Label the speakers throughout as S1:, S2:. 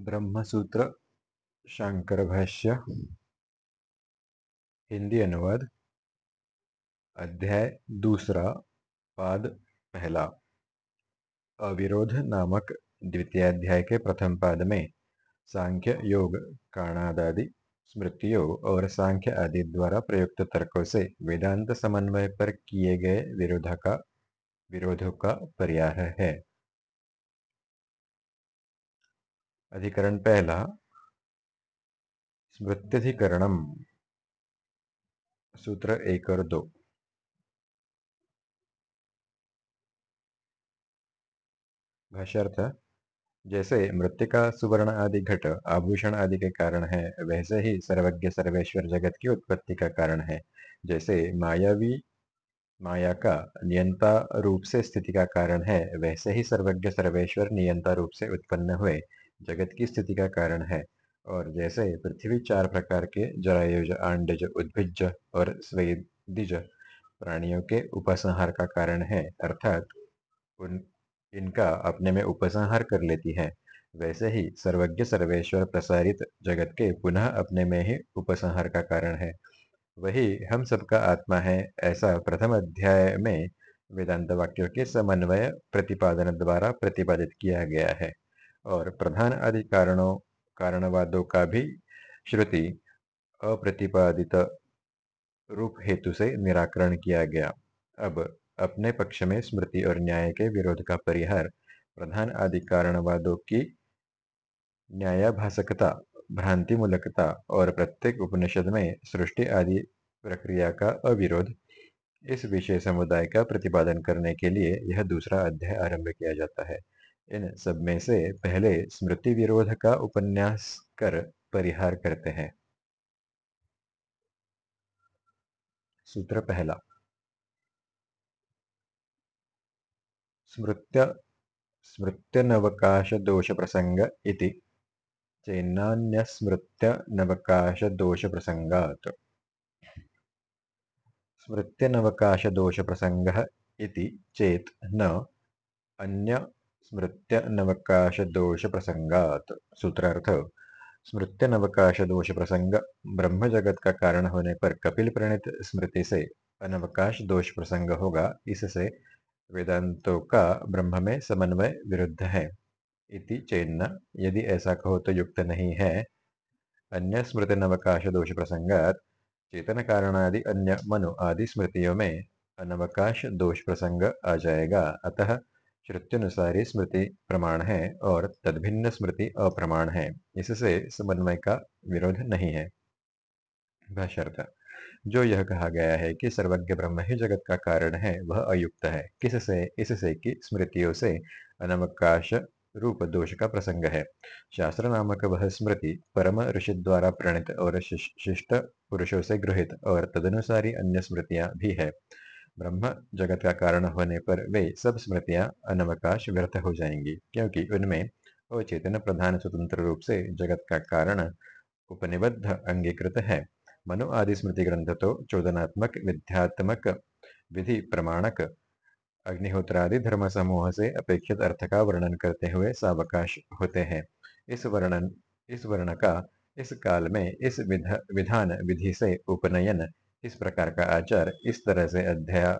S1: ब्रह्मसूत्र शांकर भाष्य हिंदी अनुवाद, अध्याय दूसरा, पाद पहला। अविरोध नामक द्वितीय अध्याय के प्रथम पाद में सांख्य योग, काणादादि स्मृतियों और सांख्य आदि द्वारा प्रयुक्त तर्कों से वेदांत समन्वय पर किए गए विरोध का, विरोधों का परिहार है। अधिकरण पहला, स्मृत्यधिकरणम, सूत्र एक और दो। भाष्यर्थ, जैसे मृतिका सुवर्ण आदि घट, आभूषण आदि के कारण है, वैसे ही सर्वज्ञ सर्वेश्वर जगत की उत्पत्ति का कारण है। जैसे मायावी, माया का नियंता रूप से स्थिति का कारण है, वैसे ही सर्वज्ञ सर्वेश्वर नियंता रूप से उत्पन्न हुए। जगत की स्थिति का कारण है। और जैसे पृथ्वी चार प्रकार के जरायुज आंडज उद्भिज और स्वेदिज प्राणियों के उपसंहार का कारण है। अर्थात उन, इनका अपने में उपसंहार कर लेती है। वैसे ही सर्वज्ञ सर्वेश्वर प्रसारित जगत के पुनः अपने में ही उपसंहार का कारण है। वही हम सबका आत्मा है, ऐसा प्रथम अध्याय में वेदांत वाक्यों के समन्वय प्रतिपादन द्वारा प्रतिपादित किया गया है। और प्रधान आदि कारणों, कारणवादों का भी श्रुति अप्रतिपादित रूप हेतु से निराकरण किया गया। अब अपने पक्ष में स्मृति और न्याय के विरोध का परिहार, प्रधान आदि कारणवादों की न्यायाभाषकता भ्रांति मूलकता और प्रत्येक उपनिषद में सृष्टि आदि प्रक्रिया का अविरोध, इस विषय समुदाय का प्रतिपादन करने के लिए यह दूसरा अध्याय आरंभ किया जाता है। इन सब में से पहले स्मृति विरोध का उपन्यास कर परिहार करते हैं। सूत्र पहला। स्मृत्य स्मृत्यनवकाश दोष प्रसंग इति। चेन्नान्यस्मृत्य नवकाश दोष प्रसंगात् स्मृत्यनवकाश दोष प्रसंग इति चेत न अन्य स्मृत्य नवकाश दोष प्रसंगात सूत्रार्थ स्मृत्य नवकाश दोष प्रसंग ब्रह्म जगत का कारण होने पर कपिल प्रणित स्मृति से अनवकाश दोष प्रसंग होगा। इससे वेदांतों का ब्रह्म में समन्वय विरुद्ध है। इति चेन्न। यदि ऐसा कहो तो युक्त नहीं है। अन्य स्मृति नवकाश दोष प्रसंगात चेतन कारणादि अन्य मनु आदि स्मृतियों में अनवकाश दोष प्रसंग आ जाएगा। अतः श्रुत्युनुसारी स्मृति प्रमाण है और तदभिन्न स्मृति अप्रमाण है। इससे समन्वय का विरोध नहीं है। भाष्यर्थ, जो यह कहा गया है कि सर्वज्ञ ब्रह्म ही जगत का कारण है, वह अयुक्त है। किससे? इससे कि स्मृतियों से अनवकाश रूप दोष का प्रसंग है। शास्त्र नामक वह स्मृति परम ऋषि द्वारा प्रणित और शिष्ट पुरुषों से गृहित और तदनुसारी अन्य स्मृतियाँ भी है। ब्रह्म जगत का कारण होने पर वे सब स्मृतियाँ अनवकाश व्यर्थ हो जाएँगी क्योंकि उनमें अचेतन प्रधान स्वतंत्र रूप से जगत का कारण उपनिबद्ध अंगीकृत है। मनु आदि स्मृति ग्रंथ तो चोदनात्मक विद्यात्मक विधि प्रमाणक अग्निहोत्रादि धर्म समूह से अपेक्षित अर्थ का वर्णन करते हुए सावकाश होते हैं। इस वर्णन इस वर्ण का इस काल में इस विध, विधान विधि से उपनयन इस प्रकार का आचार, इस तरह से अध्याय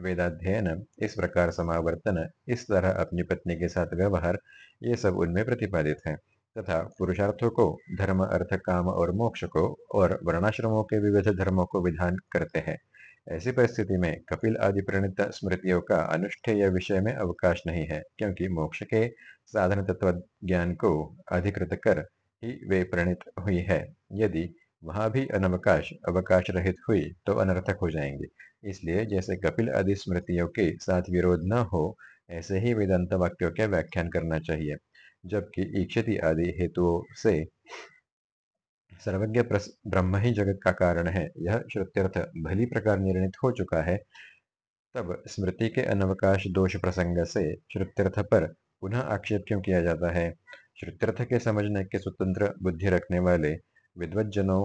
S1: वेदाध्ययन, इस प्रकार समावर्तन, इस तरह अपनी पत्नी के साथ व्यवहार, ये सब उनमें प्रतिपादित है। तथा पुरुषार्थों को, धर्म, अर्थ, काम और मोक्ष को और वर्णाश्रमों के विविध धर्मों को विधान करते हैं। ऐसी परिस्थिति में कपिल आदि प्रणीत स्मृतियों का अनुष्ठेय विषय में अवकाश नहीं है, क्योंकि मोक्ष के साधन तत्व ज्ञान को अधिकृत कर ही वे प्रणीत हुई है। यदि वहाँ भी अनवकाश अवकाश रहित हुई तो अनर्थक हो जाएँगे। इसलिए जैसे कपिल आदि स्मृतियों के साथ विरोध न हो, ऐसे ही वेदांत वाक्यों के व्याख्यान करना चाहिए। जबकि ईक्षति आदि हेतुओं से सर्वज्ञ ब्रह्म ही जगत का कारण है। यह श्रुत्यर्थ भली प्रकार निर्णित हो चुका है। तब स्मृति के अनवकाश दोष प्रसंग से श्रुत्यर्थ पर पुनः आक्षेप क्यों किया जाता है? श्रुत्यर्थ के समझने के स्वतंत्र बुद्धि रखने वाले विद्वज्जनों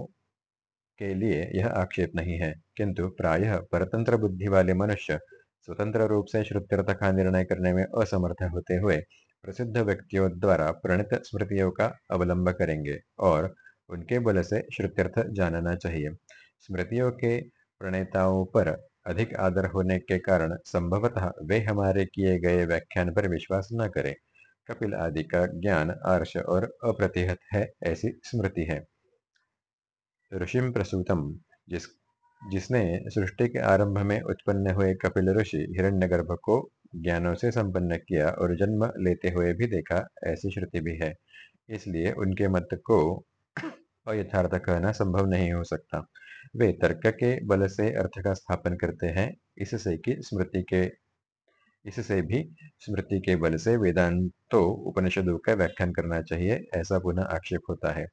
S1: के लिए यह आक्षेप नहीं है, किंतु प्रायः परतंत्र बुद्धि वाले मनुष्य स्वतंत्र रूप से श्रुत्यर्थ का निर्णय करने में असमर्थ होते हुए प्रसिद्ध व्यक्तियों द्वारा प्रणीत स्मृतियों का अवलंब करेंगे और उनके बल से श्रुत्यर्थ जानना चाहिए। स्मृतियों के प्रणेताओं पर अधिक आदर होने के कारण संभवतः वे हमारे किए गए व्याख्यान पर विश्वास न करें। कपिल आदि का ज्ञान आर्ष और अप्रतिहत है, ऐसी स्मृति है। ऋषिम प्रसूतम। जिस, जिसने सृष्टि के आरंभ में उत्पन्न हुए कपिल ऋषि हिरण्यगर्भ को ज्ञानों से संपन्न किया और जन्म लेते हुए भी देखा, ऐसी श्रुति भी है। इसलिए उनके मत को अयथार्थ कहना संभव नहीं हो सकता। वे तर्क के बल से अर्थ का स्थापन करते हैं, इससे कि स्मृति के, इससे भी स्मृति के बल से वेदांतो उपनिषदों का व्याख्यान करना चाहिए, ऐसा पुनः आक्षेप होता है।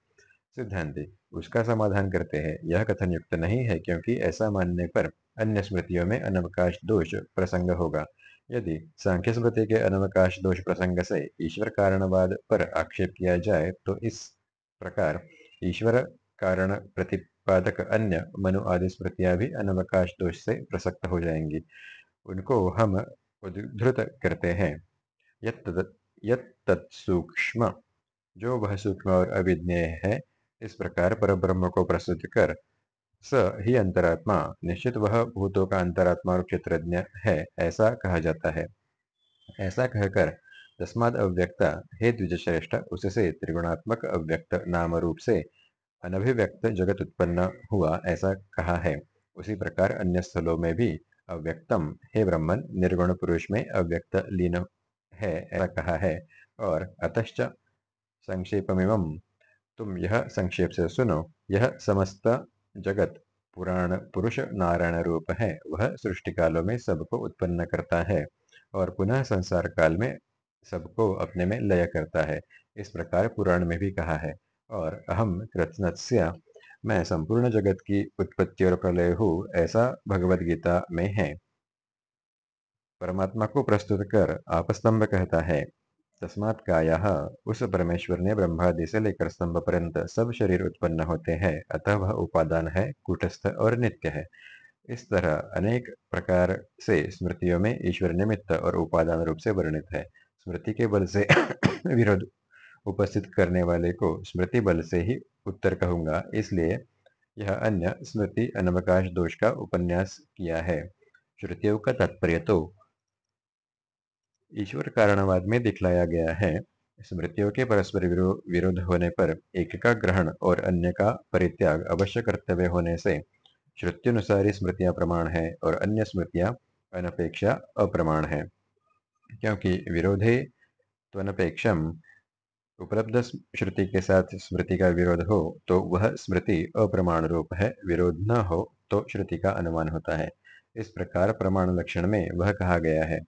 S1: सिद्धांति उसका समाधान करते हैं। यह कथन युक्त नहीं है क्योंकि ऐसा मानने पर अन्य स्मृतियों में अनवकाश दोष प्रसंग होगा। यदि सांख्य स्मृति के अनवकाश दोष प्रसंग से ईश्वर कारणवाद पर आक्षेप किया जाए तो इस प्रकार ईश्वर कारण प्रतिपादक अन्य मनु आदि स्मृतियाँ भी अनवकाश दोष से प्रसक्त हो जाएँगी। उनको हम उद्धृत करते हैं। यत तत्सूक्ष्म जो वह सूक्ष्म और अविज्ञेय है इस प्रकार पर ब्रह्म को प्रस्तुत कर स ही अंतरात्मा निश्चित वह भूतों का अंतरात्मा और क्षेत्रज्ञ है, ऐसा कहा जाता है। ऐसा कहकर तस्माद अव्यक्ता हे द्विजश्रेष्ठ, उससे त्रिगुणात्मक अव्यक्त नाम रूप से अनभिव्यक्त जगत उत्पन्न हुआ, ऐसा कहा है। उसी प्रकार अन्य स्थलों में भी अव्यक्तम हे ब्रह्मन, निर्गुण पुरुष में अव्यक्त लीन है, ऐसा कहा है। और अतश्च संक्षेपमिम तुम यह संक्षेप से सुनो। यह समस्त जगत पुराण पुरुष नारायण रूप है। वह सृष्टि कालों में सबको उत्पन्न करता है और पुनः संसार काल में सबको अपने में लय करता है। इस प्रकार पुराण में भी कहा है। और अहम कृत्नस्य मैं संपूर्ण जगत की उत्पत्ति और प्रलय हूँ, ऐसा भगवत गीता में है। परमात्मा को प्रस्तुत कर आपस्तंभ कहता है। तस्मात् काया उस परमेश्वर ने ब्रह्मादि से लेकर स्तंभ पर्यंत सब शरीर उत्पन्न होते हैं, अतः वह उपादान है, कुटस्थ और नित्य है। इस तरह अनेक प्रकार से स्मृतियों में ईश्वर निमित्त और उपादान रूप से वर्णित है। स्मृति के बल से विरोध उपस्थित करने वाले को स्मृति बल से ही उत्तर कहूँगा, इसलिए यह अन्य स्मृति अनवकाश दोष का उपन्यास किया है। श्रुतियों का तात्पर्य तो ईश्वर कारणवाद में दिखलाया गया है। स्मृतियों के परस्पर विरोध होने पर एक का ग्रहण और अन्य का परित्याग अवश्य कर्तव्य होने से श्रुत्युनुसारी स्मृतियाँ प्रमाण है और अन्य स्मृतियाँ अनपेक्षा अप्रमाण है। क्योंकि विरोधे त्वनपेक्षम उपलब्ध श्रुति के साथ स्मृति का विरोध हो तो वह स्मृति अप्रमाण रूप है। विरोध न हो तो श्रुति का अनुमान होता है। इस प्रकार प्रमाण लक्षण में वह कहा गया है,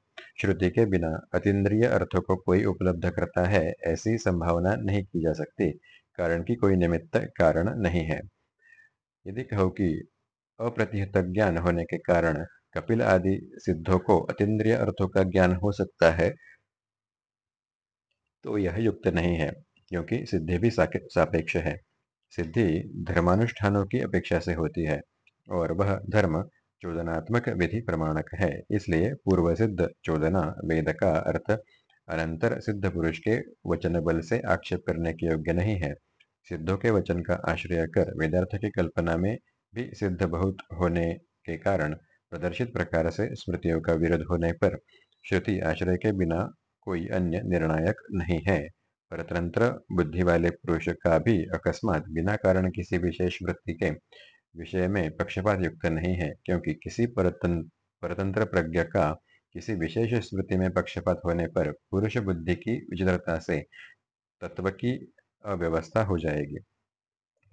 S1: श्रुति के बिना अतीन्द्रिय अर्थों को कोई उपलब्ध करता है ऐसी संभावना नहीं की जा सकती, कारण की कोई निमित्त कारण नहीं है। यदि कहो कि अप्रतिहत ज्ञान होने के कारण कपिल आदि सिद्धों को अतीन्द्रिय अर्थों का ज्ञान हो सकता है तो यह युक्त नहीं है, क्योंकि सिद्धि भी सापेक्ष है। सिद्धि धर्मानुष्ठानों की अपेक्षा से होती है, और वह धर्म चोदनात्मक विधि प्रमाणक है। इसलिए पूर्व सिद्ध चोदना, वेद का अर्थ अनंतर सिद्ध पुरुष के वचन बल से आक्षेप करने के योग्य नहीं है। सिद्धों के वचन का आश्रय कर वेदार्थ की कल्पना में भी सिद्ध बहुत होने के कारण प्रदर्शित प्रकार से स्मृतियों का विरोध होने पर श्रुति आश्रय के बिना कोई अन्य निर्णायक नहीं है। परतंत्र बुद्धि वाले पुरुष का भी अकस्मात बिना कारण किसी विशेष वृत्ति के विषय में पक्षपात युक्त नहीं है, क्योंकि किसी परतंत्र प्रज्ञा का किसी विशेष स्मृति में पक्षपात होने पर पुरुष बुद्धि की विचित्रता से तत्व की अव्यवस्था हो जाएगी।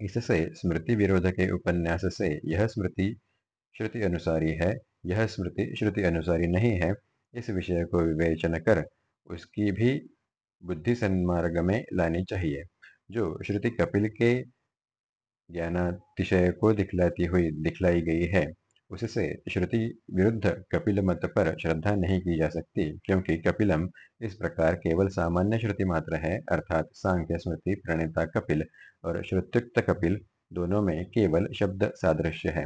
S1: इससे स्मृति विरोध के उपन्यास से यह स्मृति श्रुति अनुसारी है, यह स्मृति श्रुति अनुसारी नहीं है। इस विषय को विवेचन कर उसकी भी बुद्धि सन्मार्ग में लानी चाहिए, जो श्रुति कपिल के ज्ञानातिशय को दिखलाती हुई दिखलाई गई है। उससे श्रुति विरुद्ध कपिल मत पर श्रद्धा नहीं की जा सकती, क्योंकि कपिलम इस प्रकार केवल सामान्य श्रुति मात्र है, अर्थात सांख्य, स्मृति, प्रणेता, कपिल और श्रुत्युक्त कपिल दोनों में केवल शब्द सादृश्य है।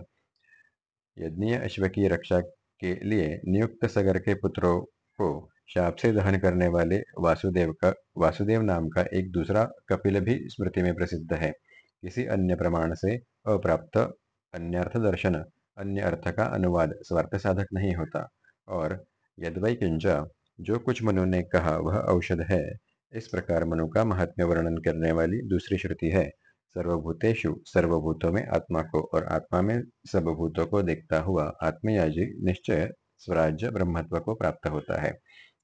S1: यज्ञ अश्व की रक्षा के लिए नियुक्त सगर के पुत्रों को शाप से दहन करने वाले वासुदेव का, वासुदेव नाम का एक दूसरा कपिल भी स्मृति में प्रसिद्ध है। किसी अन्य प्रमाण से अप्राप्त अन्यर्थ दर्शन अन्य अर्थ का अनुवाद स्वार्थ साधक नहीं होता। और यदवै किंच जो कुछ मनु ने कहा वह औषध है, इस प्रकार मनु का महात्म्य वर्णन करने वाली दूसरी श्रुति है। सर्वभूतेषु सर्वभूतों में आत्मा को और आत्मा में सर्वभूतों को देखता हुआ आत्मयाजी निश्चय स्वराज्य ब्रह्मत्व को प्राप्त होता है।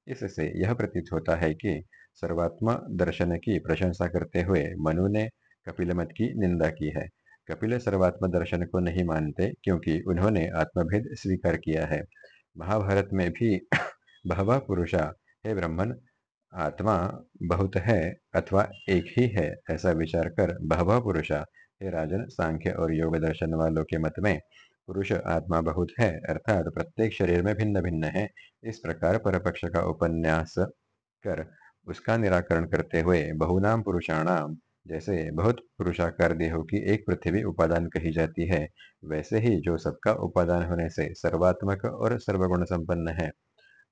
S1: इससे यह प्रतीत होता है कि सर्वात्मा दर्शन की प्रशंसा करते हुए मनु ने कपिल मत की निंदा की है। कपिल सर्वात्म दर्शन को नहीं मानते क्योंकि उन्होंने आत्मभेद स्वीकार किया है। महाभारत में भी बहवा पुरुषा, हे ब्रह्मन आत्मा बहुत है अथवा एक ही है ऐसा विचार कर बहवा पुरुषा, हे राजन, सांख्य और योग दर्शन वालों के मत में पुरुष आत्मा बहुत है अर्थात प्रत्येक शरीर में भिन्न भिन्न है। इस प्रकार परपक्ष का उपन्यास कर उसका निराकरण करते हुए बहुनाम पुरुषाणाम जैसे बहुत पुरुषाकार देहों की एक पृथ्वी उपादान कही जाती है, वैसे ही जो सबका उपादान होने से सर्वात्मक और सर्वगुण संपन्न है।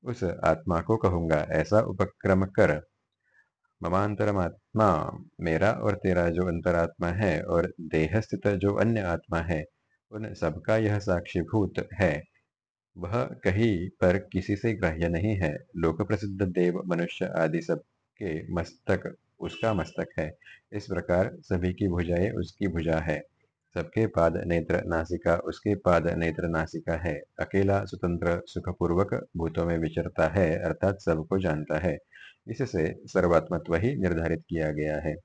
S1: उस आत्मा को कहूँगा, ऐसा उपक्रम कर। ममांतरमात्मा, मेरा और तेरा जो अंतरात्मा है और देह स्थित जो अन्य आत्मा है, उन सबका यह साक्षीभूत है। वह कहीं पर किसी से ग्राह्य नहीं है। लोक प्रसिद्ध देव, मनुष्य आदि सब के मस्तक उसका मस्तक है। इस प्रकार सभी की भुजाएँ उसकी भुजा है। सबके पाद नेत्र नासिका, उसके पाद नेत्र नासिका है। अकेला स्वतंत्र, सुखपूर्वक भूतों में विचरता है, अर्थात सबको जानता है। इससे सर्वात्मत्व ही निर्धारित किया गया है।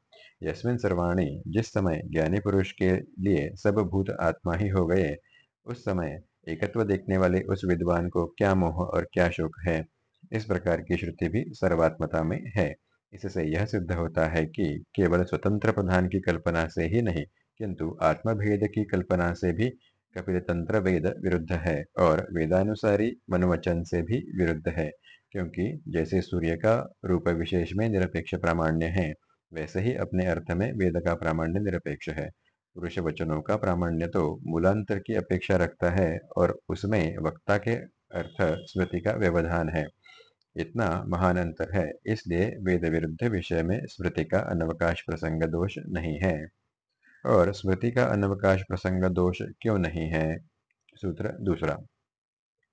S1: यस्मिन सर्वाणी, जिस समय ज्ञानी पुरुष के लिए सब भूत आत्मा ही हो गए, उस समय एकत्व देखने वाले उस विद्वान को क्या मोह और क्या शोक है? इस प्रकार की श्रुति भी सर्वात्मता में है। इससे यह सिद्ध होता है कि केवल स्वतंत्र प्रधान की कल्पना से ही नहीं, किंतु आत्मभेद की कल्पना से भी कपिल तंत्र वेद विरुद्ध है और वेदानुसारी मनोवचन से भी विरुद्ध है, क्योंकि जैसे सूर्य का रूप विशेष में निरपेक्ष प्रामाण्य है, वैसे ही अपने अर्थ में वेद का प्रामाण्य निरपेक्ष है। पुरुष वचनों का प्रामाण्य तो मूलांतर की अपेक्षा रखता है और उसमें वक्ता के अर्थ, स्मृति का व्यवधान है। इतना महान अंतर है, इसलिए वेद विरुद्ध विषय में स्मृति का अनवकाश प्रसंग दोष नहीं है। और स्मृति का अनवकाश प्रसंग दोष क्यों नहीं है? सूत्र दूसरा।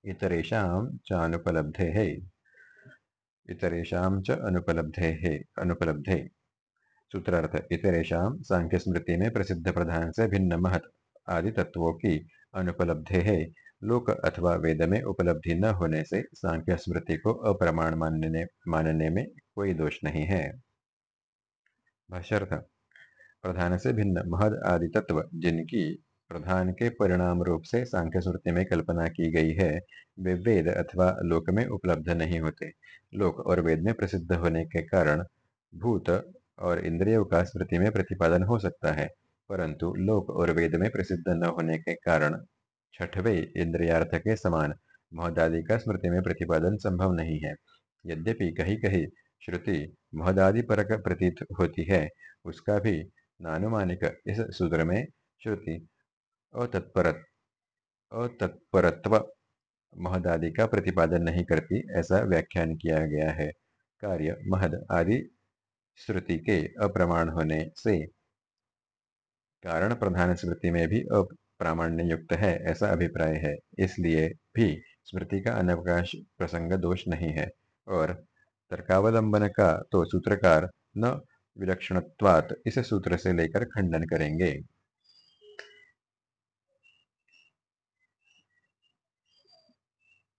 S1: इतरेशम च अनुपलब्धे है। इतरेशम च अनुपलब्धे है। अनुपलब्धे। सूत्रार्थ इतरेशम सांख्य स्मृति में प्रसिद्ध प्रधान से भिन्न महत आदि तत्वों की अनुपलब्धे है। लोक अथवा वेद में उपलब्धि न होने से सांख्य स्मृति को अप्रमाण मानने मानने में कोई दोष नहीं है। भाष्यर्थ, प्रधान से भिन्न महद आदि तत्व जिनकी प्रधान के परिणाम रूप से सांख्य स्मृति में कल्पना की गई है, वे वेद अथवा लोक में उपलब्ध नहीं होते। लोक और वेद में प्रसिद्ध होने के कारण भूत और इंद्रियों का स्मृति में प्रतिपादन हो सकता है, परंतु लोक और वेद में प्रसिद्ध न होने के कारण छठवे इंद्रियार्थ के समान। महदादि का स्मृति में प्रतिपादन संभव नहीं है। यद्यपि कहीं कहीं श्रुति महदादि परक प्रतीत होती है, उसका भी नानुमानिक इस सूत्र में श्रुति अतत्पर अतत्परत्व महदादि का प्रतिपादन नहीं करती ऐसा व्याख्यान किया गया है। कार्य, महद आदि श्रुति के अप्रमाण होने से कारण प्रधान स्मृति में भी अप्रामाण्य युक्त है, ऐसा अभिप्राय है। इसलिए भी स्मृति का अनवकाश प्रसंग दोष नहीं है। और तर्कावलंबन का तो सूत्रकार न विलक्षणत्वात इस सूत्र से लेकर खंडन करेंगे।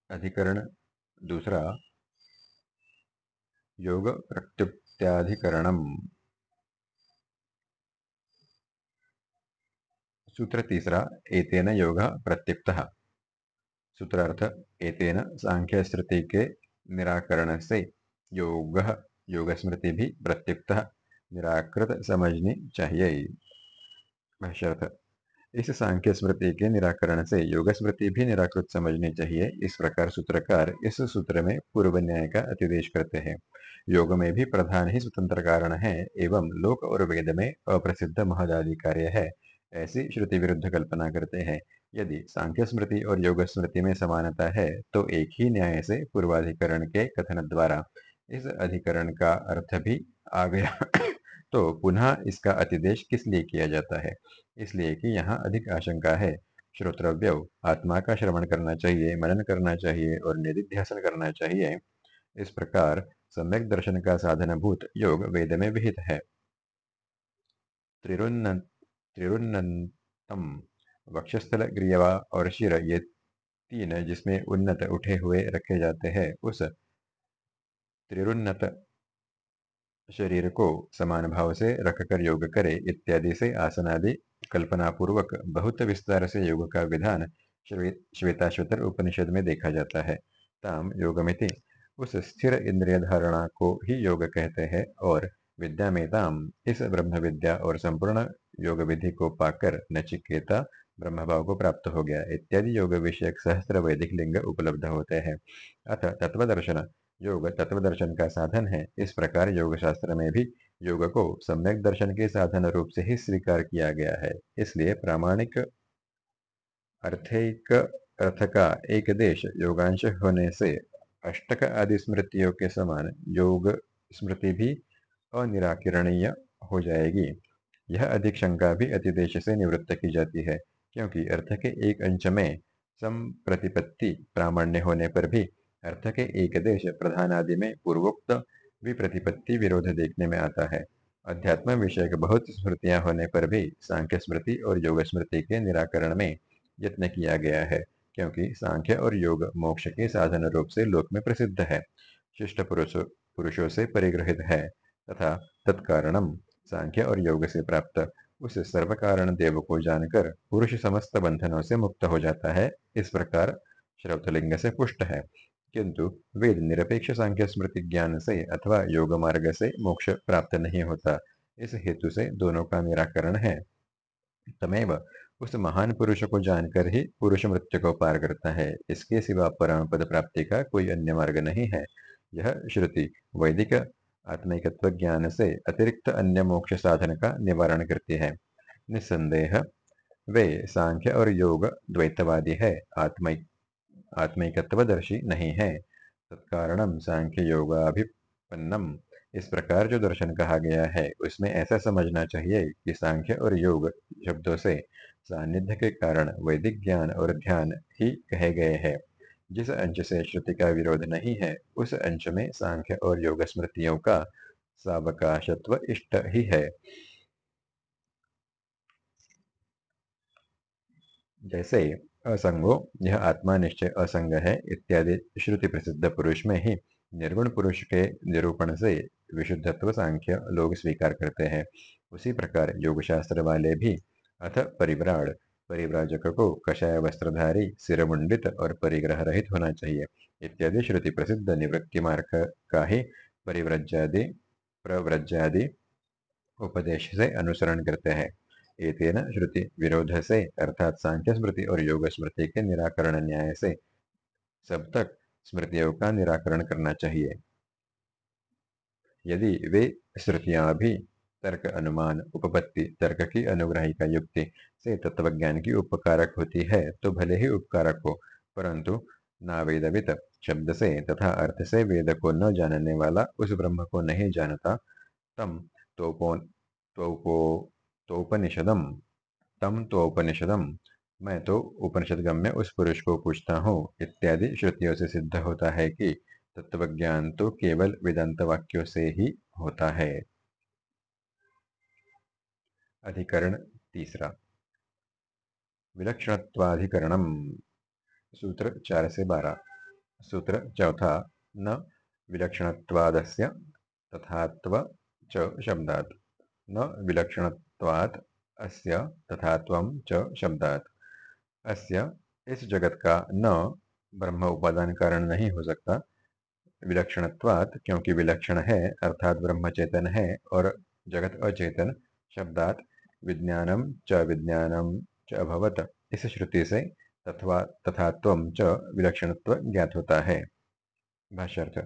S1: अधिकरण दूसरा, योग प्रत्युक्त्याधिकरणम। सूत्र तीसरा एतेन योग प्रत्युक्त। सूत्रार्थ, एतेन सांख्य स्मृति के निराकरण से योग योग स्मृति भी प्रत्युक्त निराकृत समझनी चाहिए इस सांख्य स्मृति के निराकरण से योग स्मृति भी निराकृत समझनी चाहिए इस प्रकार सूत्रकार इस सूत्र में पूर्व न्याय का अतिदेश करते हैं। योग में भी प्रधान ही स्वतंत्र कारण है एवं लोक और वेद में अप्रसिद्ध महदादि कार्य है ऐसी श्रुति विरुद्ध कल्पना करते हैं। यदि सांख्य स्मृति और योग स्मृति में समानता है तो एक ही न्याय से पूर्वाधिकरण के कथन द्वारा इस अधिकरण का अर्थ भी आ गया। तो पुनः इसका अतिदेश किस लिए किया जाता है? इसलिए कि यहाँ अधिक आशंका है। श्रोत्रव्य आत्मा का श्रवण करना चाहिए, मनन करना चाहिए और निधिध्यासन करना चाहिए। इस प्रकार सम्यक दर्शन का साधनभूत योग वेद में विहित है। त्रिरुन्नतम वक्षस्थल ग्रीवा और शिर ये तीन जिसमें उन्नत उठे हुए रखे जाते हैं, उस त्रिरुन्नत शरीर को समान भाव से रखकर योग करे, इत्यादि से आसनादि कल्पना पूर्वक बहुत विस्तार से योग का विधान श्वेताश्वतर उपनिषद में देखा जाता है। ताम योगमिति उस स्थिर इंद्रिय धारणा को ही योग कहते हैं और विद्या में ताम इस ब्रह्म विद्या और संपूर्ण योग विधि को पाकर नचिकेता ब्रह्म भाव को प्राप्त हो गया। इत्यादि योग विषयक सहस्त्र वैदिक लिंग उपलब्ध होते हैं। अथ तत्वदर्शन। योग तत्व दर्शन का साधन है। इस प्रकार योग शास्त्र में भी योग को सम्यक दर्शन के साधन रूप से ही स्वीकार किया गया है। इसलिए प्रामाणिक अर्थिक अर्थ का एक देश योगांश होने से अष्टक आदि स्मृतियों के समान योग स्मृति भी अनिराकरणीय हो जाएगी। यह अधिक शंका भी अतिदेश से निवृत्त की जाती है, क्योंकि अर्थ के एक अंश में संप्रतिपत्ति प्रामाण्य होने पर भी अर्थ के एक देश प्रधान आदि में पूर्वोक्त विप्रतिपत्ति विरोध देखने में आता है। अध्यात्म विषय बहुत स्मृतियाँ होने पर भी सांख्य स्मृति और योग स्मृति के निराकरण में यत्न किया गया है, क्योंकि सांख्य और योग मोक्ष के साधन रूप से लोक में प्रसिद्ध है। शिष्ट पुरुषों से परिग्रहित है। तथा तत्कारणम सांख्य और योग से प्राप्त उस सर्व कारण देव को जानकर पुरुष समस्त बंधनों से मुक्त हो जाता है। इस प्रकार श्रौतलिंग से पुष्ट है। किंतु वेद निरपेक्ष सांख्य स्मृति ज्ञान से अथवा योग मार्ग से मोक्ष प्राप्त नहीं होता। इस हेतु से दोनों का निराकरण है। तमेव उस महान पुरुष को जानकर ही पुरुष मृत्यु को पार करता है। इसके सिवा परम पद प्राप्ति का कोई अन्य मार्ग नहीं है। यह श्रुति वैदिक आत्मिकत्व ज्ञान से अतिरिक्त अन्य मोक्ष साधन का निवारण करती है। निसंदेह वे सांख्य और योग द्वैतवादी है आत्मिक आत्मिकत्वदर्शी नहीं है। तत्कारणम सांख्य योगाभिपन्नम। इस प्रकार जो दर्शन कहा गया है, उसमें ऐसा समझना चाहिए कि सांख्य और योग शब्दों से सानिध्य के कारण वैदिक ज्ञान और ध्यान ही कहे गए हैं। जिस अंश से श्रुति का विरोध नहीं है, उस अंश में सांख्य और योग स्मृतियों का सावकाशत्व इष्ट ही है। जैसे, असंगो, यह आत्मा निश्चय असंग है इत्यादि श्रुति प्रसिद्ध पुरुष में ही निर्गुण पुरुष के निरूपण से विशुद्धत्व सांख्य लोग स्वीकार करते हैं। उसी प्रकार योगशास्त्र वाले भी अथ परिव्राड़ परिव्राजक को कषाय वस्त्रधारी सिरमुंडित और परिग्रह रहित होना चाहिए। इत्यादि श्रुति प्रसिद्ध निवृत्ति मार्ग का ही परिव्रजादि प्रव्रजादि उपदेश से अनुसरण करते हैं। एतेन श्रुति विरोध से, अर्थात सांख्य स्मृति और योग स्मृति के निराकरण न्याय से, सब तक स्मृतियों का निराकरण करना चाहिए। यदि वे श्रुतियाँ भी तर्क अनुमान, उपपत्ति तर्क की अनुग्रही का युक्ति से तत्वज्ञान की उपकारक होती है तो भले ही उपकारक हो, परंतु नावेदवित शब्द से तथा अर्थ से वेद को न जानने वाला उस ब्रह्म को नहीं जानता, तम तोपो तोपो, तोपनिषदम, तम तोपनिषदम, मैं तो उपनिषद गम्य उस पुरुष को पूछता हूँ, इत्यादि श्रुतियों से सिद्ध होता है कि तत्वज्ञान तो केवल वेदांत वाक्यों से ही होता है। अधिकरण तीसरा। विलक्षणत्वाधिकरणम सूत्र चार से बारह। सूत्र चौथा, न विलक्षणत्वादस्य तथात्व च शब्दात्। न विलक्षणत्वात् अस्य तथात्वं च शब्दात्। अस्य, इस जगत का न ब्रह्म उपादान कारण नहीं हो सकता। विलक्षणत्वात् क्योंकि विलक्षण है, अर्थात ब्रह्म चेतन है और जगत अचेतन शब्दात विज्ञानम च विज्ञानम च अभवत। इस श्रुति से तथवा तथा तम च विलक्षणत्व ज्ञात होता है। भाष्यर्थ।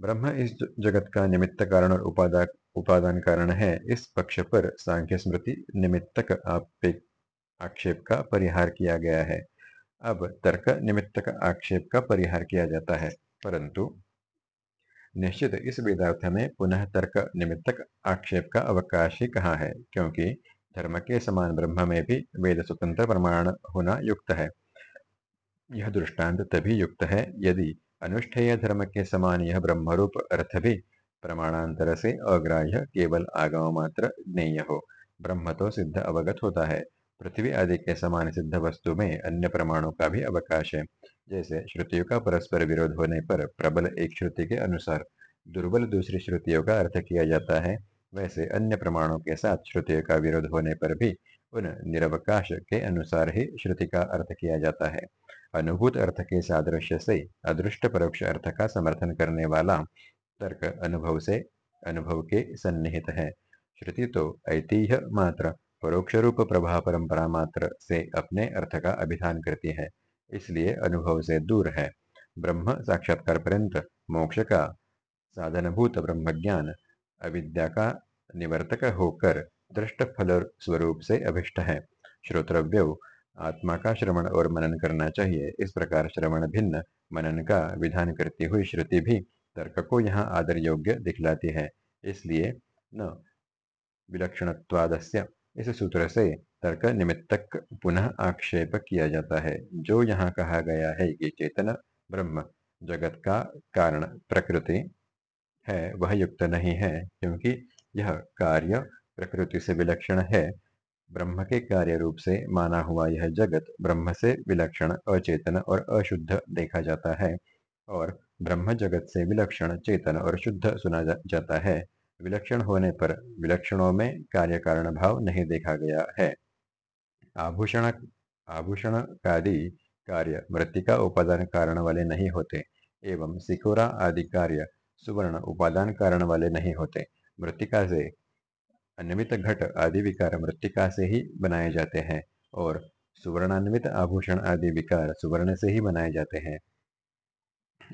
S1: ब्रह्म इस जगत का निमित्त कारण और उपादान उपादान कारण है। इस पक्ष पर सांख्य स्मृति निमित्तक आक्षेप का परिहार किया गया है। अब तर्क निमित्तक आक्षेप का परिहार किया जाता है। परंतु निश्चित इस वेदार्थ में पुनः तर्क, निमित्तक आक्षेप का अवकाश ही कहा है? क्योंकि धर्म के समान ब्रह्म में भी वेद स्वतंत्र प्रमाण होना युक्त है। यह दृष्टांत तभी युक्त है यदि अनुष्ठेय धर्म के समान यह ब्रह्मरूप अर्थ भी प्रमाणांतर से अग्राह्य, केवल आगम मात्र ज्ञेय हो। ब्रह्म तो सिद्ध अवगत होता है। पृथ्वी आदि के समान सिद्ध वस्तु में अन्य प्रमाणों का भी अवकाश है। जैसे श्रुतियों का परस्पर विरोध होने पर प्रबल एक श्रुति के अनुसार दुर्बल दूसरी श्रुतियों का अर्थ किया जाता है। वैसे अन्य प्रमाणों के साथ श्रुतियों का विरोध होने पर भी उन निरवकाश के अनुसार ही श्रुति का अर्थ किया जाता है। अनुभूत अर्थ के सादृश्य से अदृष्ट परोक्ष अर्थ का समर्थन करने वाला तर्क अनुभव से अनुभव के सन्निहित है। श्रुति तो ऐतिह्य मात्र, परोक्ष रूप प्रभा परंपरा मात्र से अपने अर्थ का अभिधान करती है। इसलिए अनुभव से दूर है। ब्रह्म साक्षात्कार पर्यंत मोक्ष का साधनभूत ब्रह्म ज्ञान अविद्या का निवर्तक होकर दृष्ट फल स्वरूप से अभिष्ट है। श्रोत्रव्य आत्मा का श्रवण और मनन करना चाहिए। इस प्रकार श्रवण भिन्न, मनन का विधान करती हुई श्रुति भी तर्क को यहाँ आदर योग्य दिखलाती है। इसलिए न विलक्षणत्वादस्य, इस सूत्र से तर्क निमित्तक पुनः आक्षेप किया जाता है। जो यहाँ कहा गया है कि चेतन ब्रह्म जगत का कारण प्रकृति है वह युक्त नहीं है क्योंकि यह कार्य प्रकृति से विलक्षण है। ब्रह्म के कार्य रूप से माना हुआ यह जगत ब्रह्म से विलक्षण अचेतन और अशुद्ध देखा जाता है और ब्रह्म जगत से विलक्षण चेतन और शुद्ध सुना जा, जाता है। विलक्षण होने पर विलक्षणों में कार्य कारण भाव नहीं देखा गया है। आभूषण आभूषण आदि कार्य मृतिका उपादान कारण वाले नहीं होते एवं सिकोरा आदि कार्य सुवर्ण उपादान कारण वाले नहीं होते। मृतिका से अन्वित घट आदि विकार मृतिका से ही बनाए जाते हैं और सुवर्णान्वित आभूषण आदि विकार सुवर्ण से ही बनाए जाते हैं।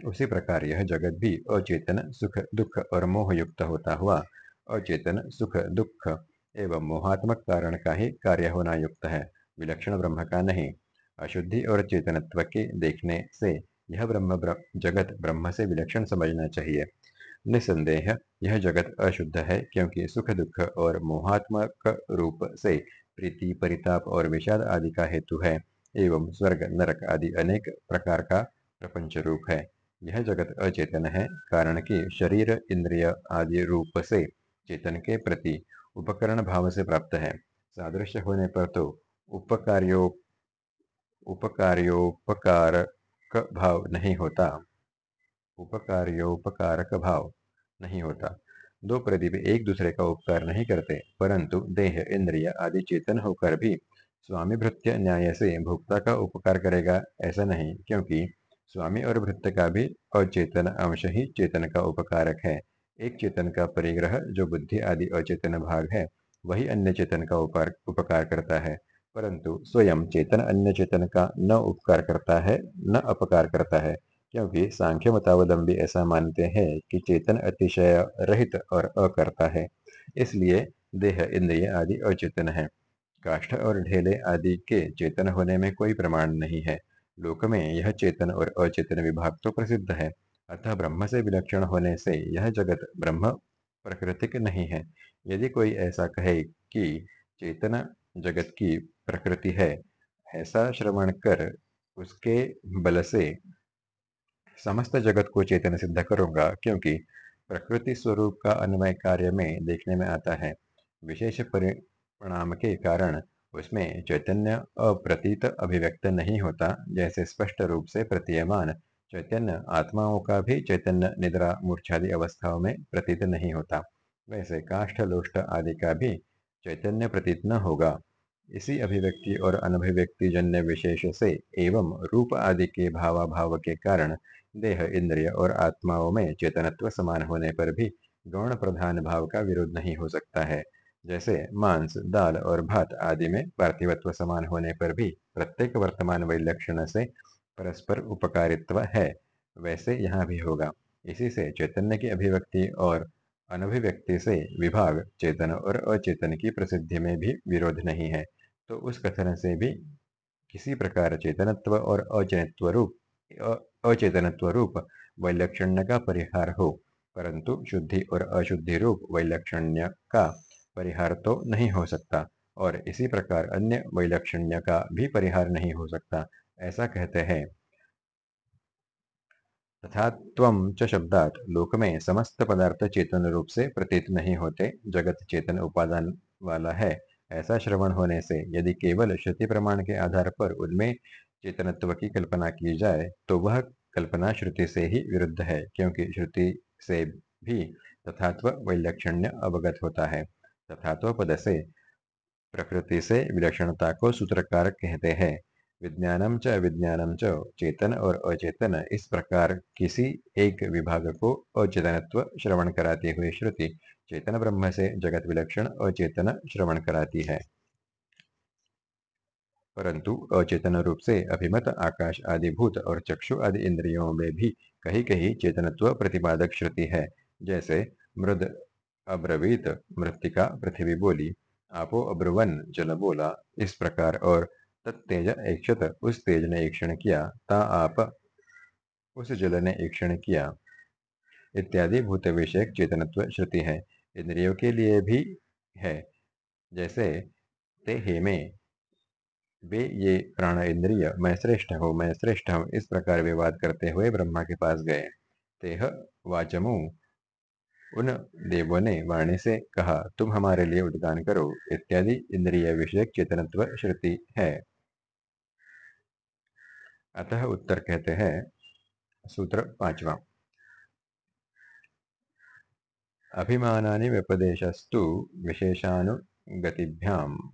S1: उसी प्रकार यह जगत भी अचेतन सुख दुख और मोह युक्त होता हुआ अचेतन सुख दुख एवं मोहात्मक कारण का ही कार्य होना युक्त है। विलक्षण ब्रह्म का नहीं अशुद्धि और चेतनत्व के देखने से यह ब्रह्म ब्र, जगत ब्रह्म से विलक्षण समझना चाहिए। निसंदेह यह जगत अशुद्ध है क्योंकि सुख दुख और मोहात्मक रूप से प्रीति परिताप और विषाद आदि का हेतु है एवं स्वर्ग नरक आदि अनेक प्रकार का प्रपंच रूप है। यह जगत अचेतन है कारण कि शरीर इंद्रिय आदि रूप से चेतन के प्रति उपकरण भाव से प्राप्त है। सादृश्य होने पर तो उपकार्यो उपकार्योपकारक भाव नहीं होता। उपकार्योपकारक भाव नहीं होता। दो प्रदीप एक दूसरे का उपकार नहीं करते, परंतु देह, इंद्रिय आदि चेतन होकर भी स्वामी भृत्य न्याय से भोक्ता का उपकार करेगा, ऐसा नहीं, क्योंकि स्वामी और भृत्य का भी अचेतन अंश ही चेतन का उपकारक है। एक चेतन का परिग्रह, जो बुद्धि आदि अचेतन भाग है, वही अन्य चेतन का उपकार उपकार करता है। परंतु स्वयं चेतन अन्य चेतन का न उपकार करता है, न अपकार करता है, क्योंकि सांख्य मतावलंबी ऐसा मानते हैं कि चेतन अतिशय रहित और अकर्ता है, इसलिए देह, इंद्रिय आदि अचेतन है। काष्ठ और ढेले आदि के चेतन होने में कोई प्रमाण नहीं है। लोक में यह चेतन और अचेतन विभाग तो प्रसिद्ध है। अतः ब्रह्म से विलक्षण होने से यह जगत ब्रह्म प्रकृतिक नहीं है। यदि कोई ऐसा कहे कि चेतन जगत की प्रकृति है, ऐसा श्रवण कर उसके बल से समस्त जगत को चेतन सिद्ध करूँगा, क्योंकि प्रकृति स्वरूप का अन्वय कार्य में देखने में आता है। विशेष परिणाम के कारण उसमें चैतन्य अप्रतीत अभिव्यक्त नहीं होता, जैसे स्पष्ट रूप से प्रतीयमान चैतन्य आत्माओं का भी चैतन्य निद्रा मूर्छादि अवस्थाओं में प्रतीत नहीं होता। वैसे काष्ठ लोष्ट आदि का भी चैतन्य प्रतीत न होगा। इसी अभिव्यक्ति और अनभिव्यक्ति जन्य विशेष से एवं रूप आदि के भावाभाव के कारण देह, इंद्रिय और आत्माओं में चेतनत्व समान होने पर भी गौण प्रधान भाव का विरोध नहीं हो सकता है। जैसे मांस, दाल और भात आदि में पार्थिवत्व समान होने पर भी प्रत्येक वर्तमान वैलक्षण से परस्पर उपकारित्व है। वैसे यहाँ भी होगा। इसी से चैतन्य की अभिव्यक्ति और अनभिव्यक्ति से विभाग चेतन और अचेतन की प्रसिद्धि में भी विरोध नहीं है। तो उस कथन से भी किसी प्रकार चेतनत्व और अचेतनत्व रूप अचेतनत्व रूप वैलक्षण्य का परिहार हो, परंतु शुद्धि और अशुद्धि रूप वैलक्षण्य का परिहार तो नहीं हो सकता और इसी प्रकार अन्य वैलक्षण्य का भी परिहार नहीं हो सकता। ऐसा कहते हैं। तथा त्वम च शब्दात लोक में समस्त पदार्थ चेतन रूप से प्रतीत नहीं होते, जगत चेतन उपादान वाला है। ऐसा श्रवण होने से यदि केवल श्रुति प्रमाण के आधार पर उनमें चेतनत्व की कल्पना की जाए तो वह कल्पना श्रुति से ही विरुद्ध है, क्योंकि श्रुति से भी तथात्व वैलक्षण्य अवगत होता है। तथात्व पद से प्रकृति से विलक्षणता को सूत्रकार कहते हैं। विज्ञानम च विज्ञानम च चेतन और अचेतन। इस प्रकार किसी एक विभाग को अचेतनत्व श्रवण कराती हुई श्रुति चेतन ब्रह्म से जगत विलक्षण अचेतन श्रवण कराती है। परंतु अचेतन रूप से अभिमत, आकाश आदि भूत और चक्षु आदि इंद्रियों में भी कहीं कहीं चेतनत्व प्रतिपादक श्रुति है। जैसे मृद अब्रवीत मृतिका पृथ्वी बोली, आपो अब्रुवन, जल बोला, इस प्रकार और तत्तेज ऐक्षत उस तेज ने ईक्षण किया, ता आप उस जल ने ईक्षण किया। इत्यादि भूत विषय चेतनत्व श्रुति है। इंद्रियों के लिए भी है। जैसे, ते हे में, वे ये प्राण इंद्रिय, मैं श्रेष्ठ हूँ, मैं श्रेष्ठ हूँ, इस प्रकार विवाद करते हुए ब्रह्मा के पास गए। तेह वाचमु। उन देवों ने वाणी से कहा, तुम हमारे लिए उद्गान करो। इत्यादि इंद्रिय विषय चेतनत्व श्रुति है। अतः उत्तर कहते हैं सूत्र पांचवा। अभिमानानि व्यपदेशस्तु विशेषानुगतिभ्याम।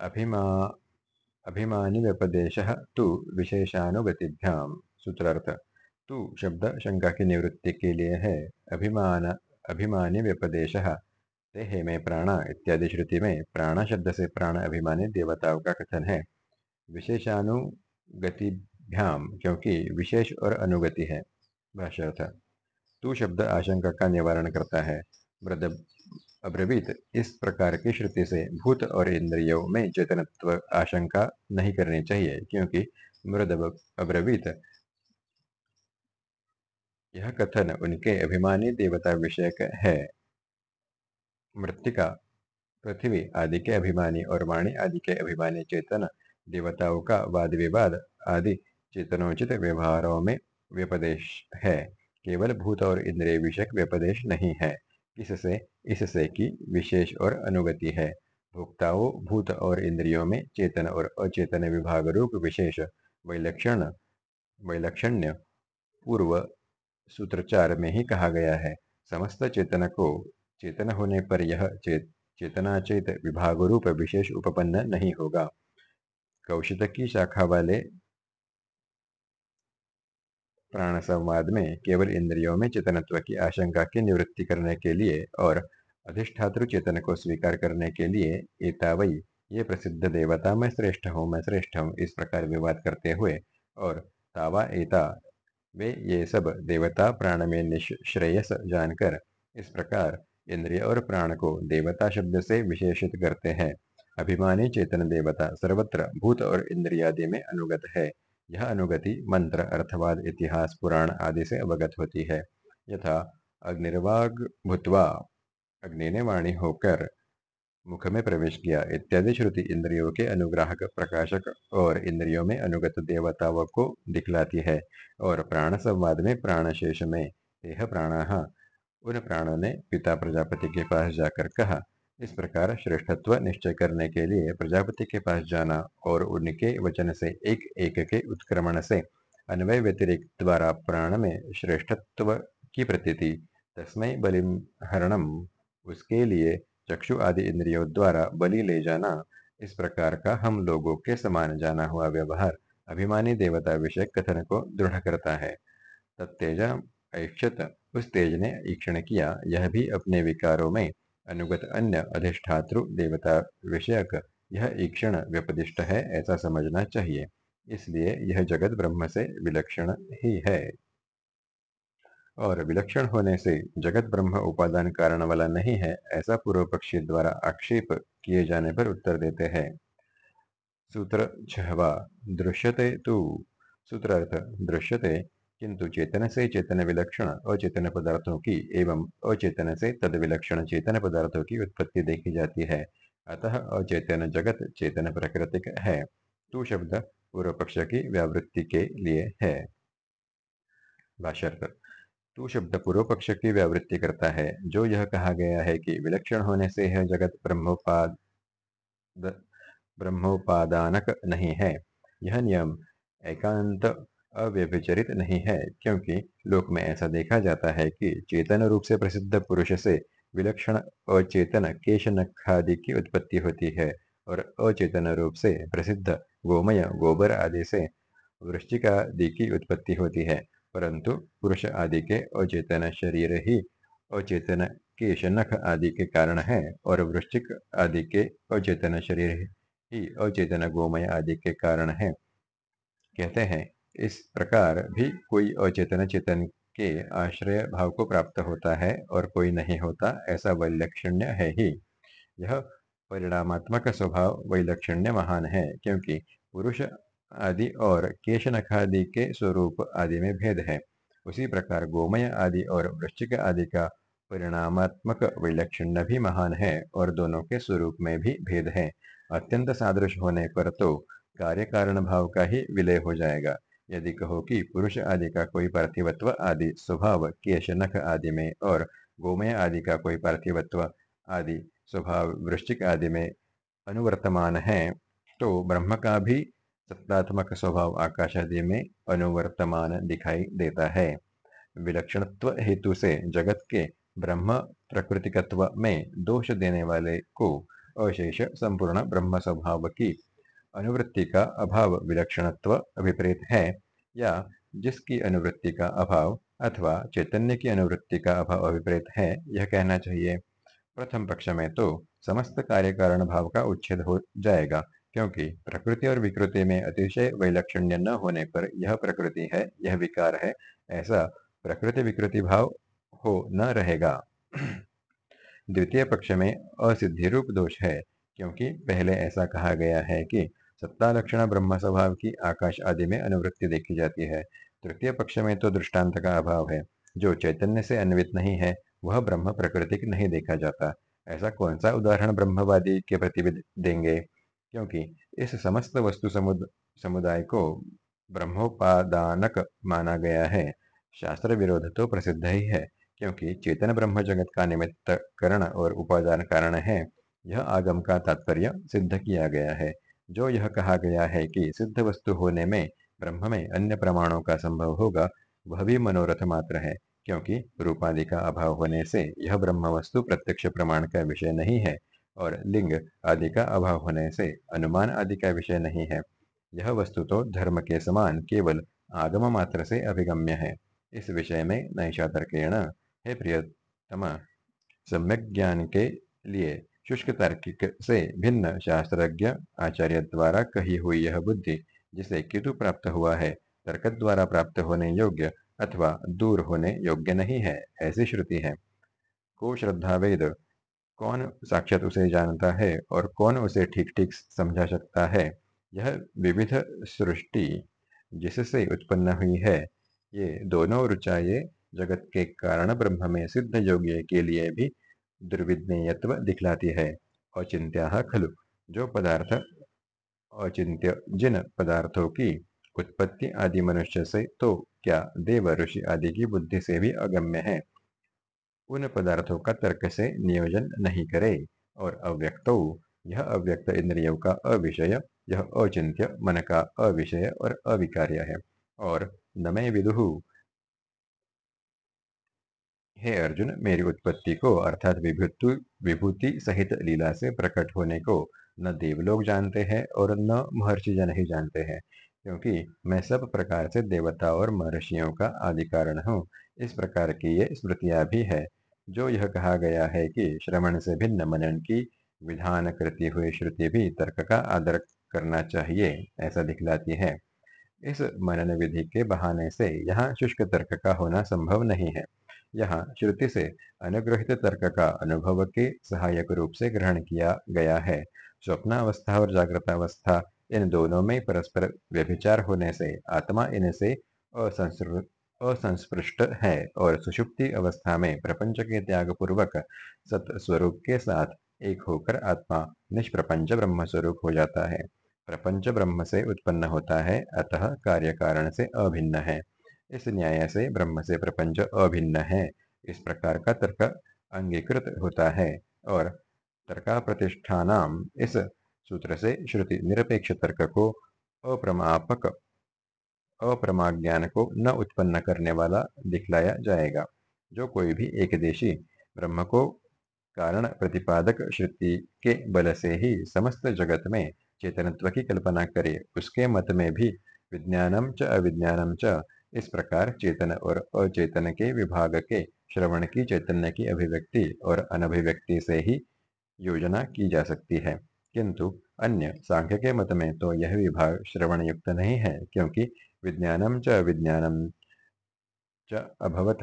S1: अभिमा, अभिमानी व्यपदेश तु विशेषानुगतिभ्याम, सूत्रार्थ। तू शब्द शंका की निवृत्ति के लिए है। अभिमान, अभिमानी व्यपदेश ते में प्राण इत्यादि श्रुति में प्राण शब्द से प्राण अभिमानी देवताओं का कथन है। विशेषानुगतिभ्याम, क्योंकि विशेष और अनुगति है भाष्यर्थ तू शब्द आशंका का निवारण करता है मृद अब्रवीत, इस प्रकार की श्रुति से भूत और इंद्रियों में चेतनत्व आशंका नहीं करनी चाहिए, क्योंकि मृद अब्रवीत, यह कथन उनके अभिमानी देवता विषयक है। मृतिका पृथ्वी आदि के अभिमानी और वाणी आदि के अभिमानी चेतन, देवताओं का वाद विवाद आदि चेतनोचित व्यवहारों में व्यपदेश है। केवल भूत और इंद्रिय विषयक व्यपदेश नहीं है। इससे इससे की विशेष और अनुगति है। भोक्ताओं, भूत और इंद्रियों में चेतन और अचेतन विभाग रूप विशेष वैलक्षण, वैलक्षण्य पूर्व सूत्रचार में ही कहा गया है। समस्त चेतन को चेतन होने पर यह चेत चेतनाचेत विभाग रूप विशेष उपपन्न नहीं होगा। कौशिक की शाखा वाले प्राण संवाद में केवल इंद्रियों में चेतनत्व की आशंका की निवृत्ति करने के लिए और अधिष्ठातु चेतन को स्वीकार करने के लिए एतावई ये प्रसिद्ध देवता मैं श्रेष्ठ हूँ, मैं श्रेष्ठ हूँ, इस प्रकार विवाद करते हुए और तावा, एता वे ये सब देवता प्राण में निश्रेयस जानकर इस प्रकार इंद्रिय और प्राण को देवता शब्द से विशेषित करते हैं। अभिमानी चेतन देवता सर्वत्र भूत और इंद्रियादि में अनुगत है। यह अनुगति मंत्र, अर्थवाद, इतिहास, पुराण आदि से अवगत होती है। यथा, अग्निर्वाग भूतवा, अग्नि ने वाणी होकर मुख में प्रवेश किया इत्यादि श्रुति इंद्रियों के अनुग्राहक, प्रकाशक और इंद्रियों में अनुगत देवताओं को दिखलाती है। और प्राण संवाद में प्राण शेष में देह प्राण उन प्राणों ने पिता प्रजापति के पास जाकर कहा, इस प्रकार श्रेष्ठत्व निश्चय करने के लिए प्रजापति के पास जाना और उनके वचन से एक एक के उत्क्रमण से अन्वय व्यतिरिक्त द्वारा प्राण में श्रेष्ठत्व की प्रतीति तस्मय बलिम हरणम उसके लिए चक्षु आदि इंद्रियों द्वारा बलि ले जाना, इस प्रकार का हम लोगों के समान जाना हुआ व्यवहार अभिमानी देवता विषय कथन को दृढ़ करता है। तत्तेजा ऐक्षत उस तेज ने ईक्षण किया। यह भी अपने विकारों में अनुगत अन्य अधिष्ठातृ देवता विषयक यह ईक्षण व्यपदिष्ट है, ऐसा समझना चाहिए। इसलिए यह जगत ब्रह्म से विलक्षण ही है। और विलक्षण होने से जगत ब्रह्म उपादान कारण वाला नहीं है, ऐसा पूर्व पक्षी द्वारा आक्षेप किए जाने पर उत्तर देते हैं। सूत्र छहवा, दृश्यते तु। सूत्रार्थ, दृश्यते किंतु चेतन से चेतन विलक्षण अचेतन पदार्थों की एवं अचेतन से तद विलक्षण चेतन पदार्थों की उत्पत्ति देखी जाती है। अतः अचेतन जगत चेतन प्राकृतिक है। तू शब्द पूर्व पक्ष की व्यावृत्ति के लिए है। तू शब्द पूर्व पक्ष की व्यावृत्ति करता है। जो यह कहा गया है कि विलक्षण होने से यह जगत ब्रह्मोपाद, ब्रह्मोपादानक नहीं है। यह नियम एकांत अव्यभिचरित नहीं है, क्योंकि लोक में ऐसा देखा जाता है कि चेतन रूप से प्रसिद्ध पुरुष से विलक्षण अचेतन केश नखादि की उत्पत्ति होती है और अचेतन रूप से प्रसिद्ध गोमय, गोबर आदि से वृश्चिकादि की उत्पत्ति होती है। परंतु पुरुष आदि के अचेतन शरीर ही अचेतन केश नख आदि के कारण है और वृश्चिक आदि के अचेतन शरीर ही अचेतन गोमय आदि के कारण है। कहते हैं इस प्रकार भी कोई अचेतन चेतन के आश्रय भाव को प्राप्त होता है और कोई नहीं होता, ऐसा वैलक्षण्य है ही। यह परिणामात्मक स्वभाव वैलक्षण्य महान है, क्योंकि पुरुष आदि और केश नखादि के स्वरूप आदि में भेद है। उसी प्रकार गोमय आदि और वृश्चिक आदि का परिणामात्मक विलक्षण भी महान है और दोनों के स्वरूप में भी भेद है। अत्यंत सादृश होने पर तो कार्य कारण भाव का ही विलय हो जाएगा। यदि कहो कि पुरुष आदि का कोई पार्थिवत्व आदि स्वभाव केश नख आदि में और गोमय आदि का कोई पार्थिवत्व आदि स्वभाव वृश्चिक आदि में अनुवर्तमान है तो ब्रह्म का भी सत्तात्मक स्वभाव आकाश आदि में अनुवर्तमान दिखाई देता है। विलक्षणत्व हेतु से जगत के ब्रह्म प्रकृतिकत्व में दोष देने वाले को अशेष संपूर्ण ब्रह्म स्वभाव की अनुवृत्ति का अभाव विलक्षणत्व अभिप्रेत है, या जिसकी अनुवृत्ति का अभाव अथवा चैतन्य की अनुवृत्ति का अभाव अभिप्रेत है, यह कहना चाहिए। प्रथम पक्ष में तो समस्त कार्य कारण भाव का उच्छेद हो जाएगा, क्योंकि प्रकृति और विकृति में अतिशय वैलक्षण्य न होने पर यह प्रकृति है, यह विकार है, ऐसा प्रकृति विकृति भाव हो न रहेगा। द्वितीय पक्ष में असिद्धि रूप दोष है, क्योंकि पहले ऐसा कहा गया है कि सत्ता लक्षण ब्रह्म स्वभाव की आकाश आदि में अनुवृत्ति देखी जाती है। तृतीय पक्ष में तो दृष्टांत का अभाव है। जो चैतन्य से अन्वित नहीं है वह ब्रह्म प्रकृतिक नहीं देखा जाता। ऐसा कौन सा उदाहरण ब्रह्मवादी के प्रति देंगे? क्योंकि इस समस्त वस्तु समुद, समुदाय को ब्रह्मोपादानक माना गया है। शास्त्र विरोध तो प्रसिद्ध ही है क्योंकि चेतन ब्रह्म जगत का निमित्त करण और उपादान कारण है। यह आगम का तात्पर्य सिद्ध किया गया है। जो यह कहा गया है कि सिद्ध वस्तु होने में, ब्रह्म में अन्य प्रमाणों का संभव होगा, वह भी मनोरथ मात्र है, क्योंकि रूपादि का अभाव होने से यह ब्रह्म वस्तु प्रत्यक्ष प्रमाण का विषय नहीं है, और लिंग आदि का अभाव होने से अनुमान आदि का विषय नहीं है। यह वस्तु तो धर्म के समान केवल आगम मात्र से अभिगम्य है। इस विषय में नैषा तर्केण हे प्रियतमा, सम्यक ज्ञान के लिए शुष्क तार्किक से भिन्न शास्त्रज्ञ आचार्य द्वारा कही हुई यह बुद्धि जिसे कितु प्राप्त हुआ है तर्क द्वारा प्राप्त होने योग्य अथवा दूर होने योग्य नहीं है, ऐसी श्रुति है। को श्रद्धा वेद कौन साक्षात उसे जानता है और कौन उसे ठीक ठीक समझा सकता है? यह विविध सृष्टि जिससे उत्पन्न हुई है, ये दोनों ऋचाए जगत के कारण ब्रह्म में सिद्ध योग्य के लिए भी दुर्विज्ञेयत्व दिखलाती है। अचिंत्या खलु। जो पदार्थ अचिंत्य जिन पदार्थों की उत्पत्ति आदि मनुष्य से तो क्या देव, ऋषि आदि की बुद्धि से भी अगम्य है? उन पदार्थों का तर्क से नियोजन नहीं करे और अव्यक्त, यह अव्यक्त इंद्रियों का अविषय, यह अचिंत्य मन का अविषय और अविकार्य है। और नमे विदुहु हे अर्जुन, मेरी उत्पत्ति को अर्थात विभूति विभूति सहित लीला से प्रकट होने को न देवलोग जानते हैं और न महर्षि जन ही जानते हैं, क्योंकि मैं सब प्रकार से देवता और महर्षियों का आदि कारण हूँ। इस प्रकार की ये स्मृतियाँ भी है। जो यह कहा गया है कि श्रवण से भिन्न मनन की विधान करती हुई श्रुति भी तर्क का आदर करना चाहिए, ऐसा दिखलाती है। इस मनन विधि के बहाने से यहाँ शुष्क तर्क का होना संभव नहीं है। यहाँ श्रुति से अनुग्रहित तर्क का अनुभव के सहायक रूप से ग्रहण किया गया है। स्वप्नावस्था और जागृत अवस्था, इन दोनों में परस्पर व्यभिचार होने से, आत्मा इनसे असंस्पृष्ट है और सुषुप्ति अवस्था में प्रपंच के त्याग पूर्वक सत्स्वरूप के साथ एक होकर आत्मा निष्प्रपंच ब्रह्म स्वरूप हो जाता है। प्रपंच ब्रह्म से उत्पन्न होता है, अतः कार्य कारण से अभिन्न है। इस न्याय से ब्रह्म से प्रपंच अभिन्न है। इस प्रकार का तर्क अंगीकृत होता है और तर्का प्रतिष्ठान इस सूत्र से श्रुति निरपेक्ष तर्क को अप्रमापक, अप्रमाज्ञान को न उत्पन्न करने वाला दिखलाया जाएगा। जो कोई भी एक देशी ब्रह्म को कारण प्रतिपादक श्रुति के बल से ही समस्त जगत में चेतनत्व की कल्पना करे, उसके मत में भी विज्ञानम च अविज्ञानम च इस प्रकार चेतन और अचेतन के विभाग के श्रवण की चैतन्य की अभिव्यक्ति और अनभिव्यक्ति से ही योजना की जा सकती है। किंतु अन्य सांख्य के मत में तो यह विभाग श्रवण युक्त नहीं है, क्योंकि विज्ञानम च विज्ञानम च अभवत।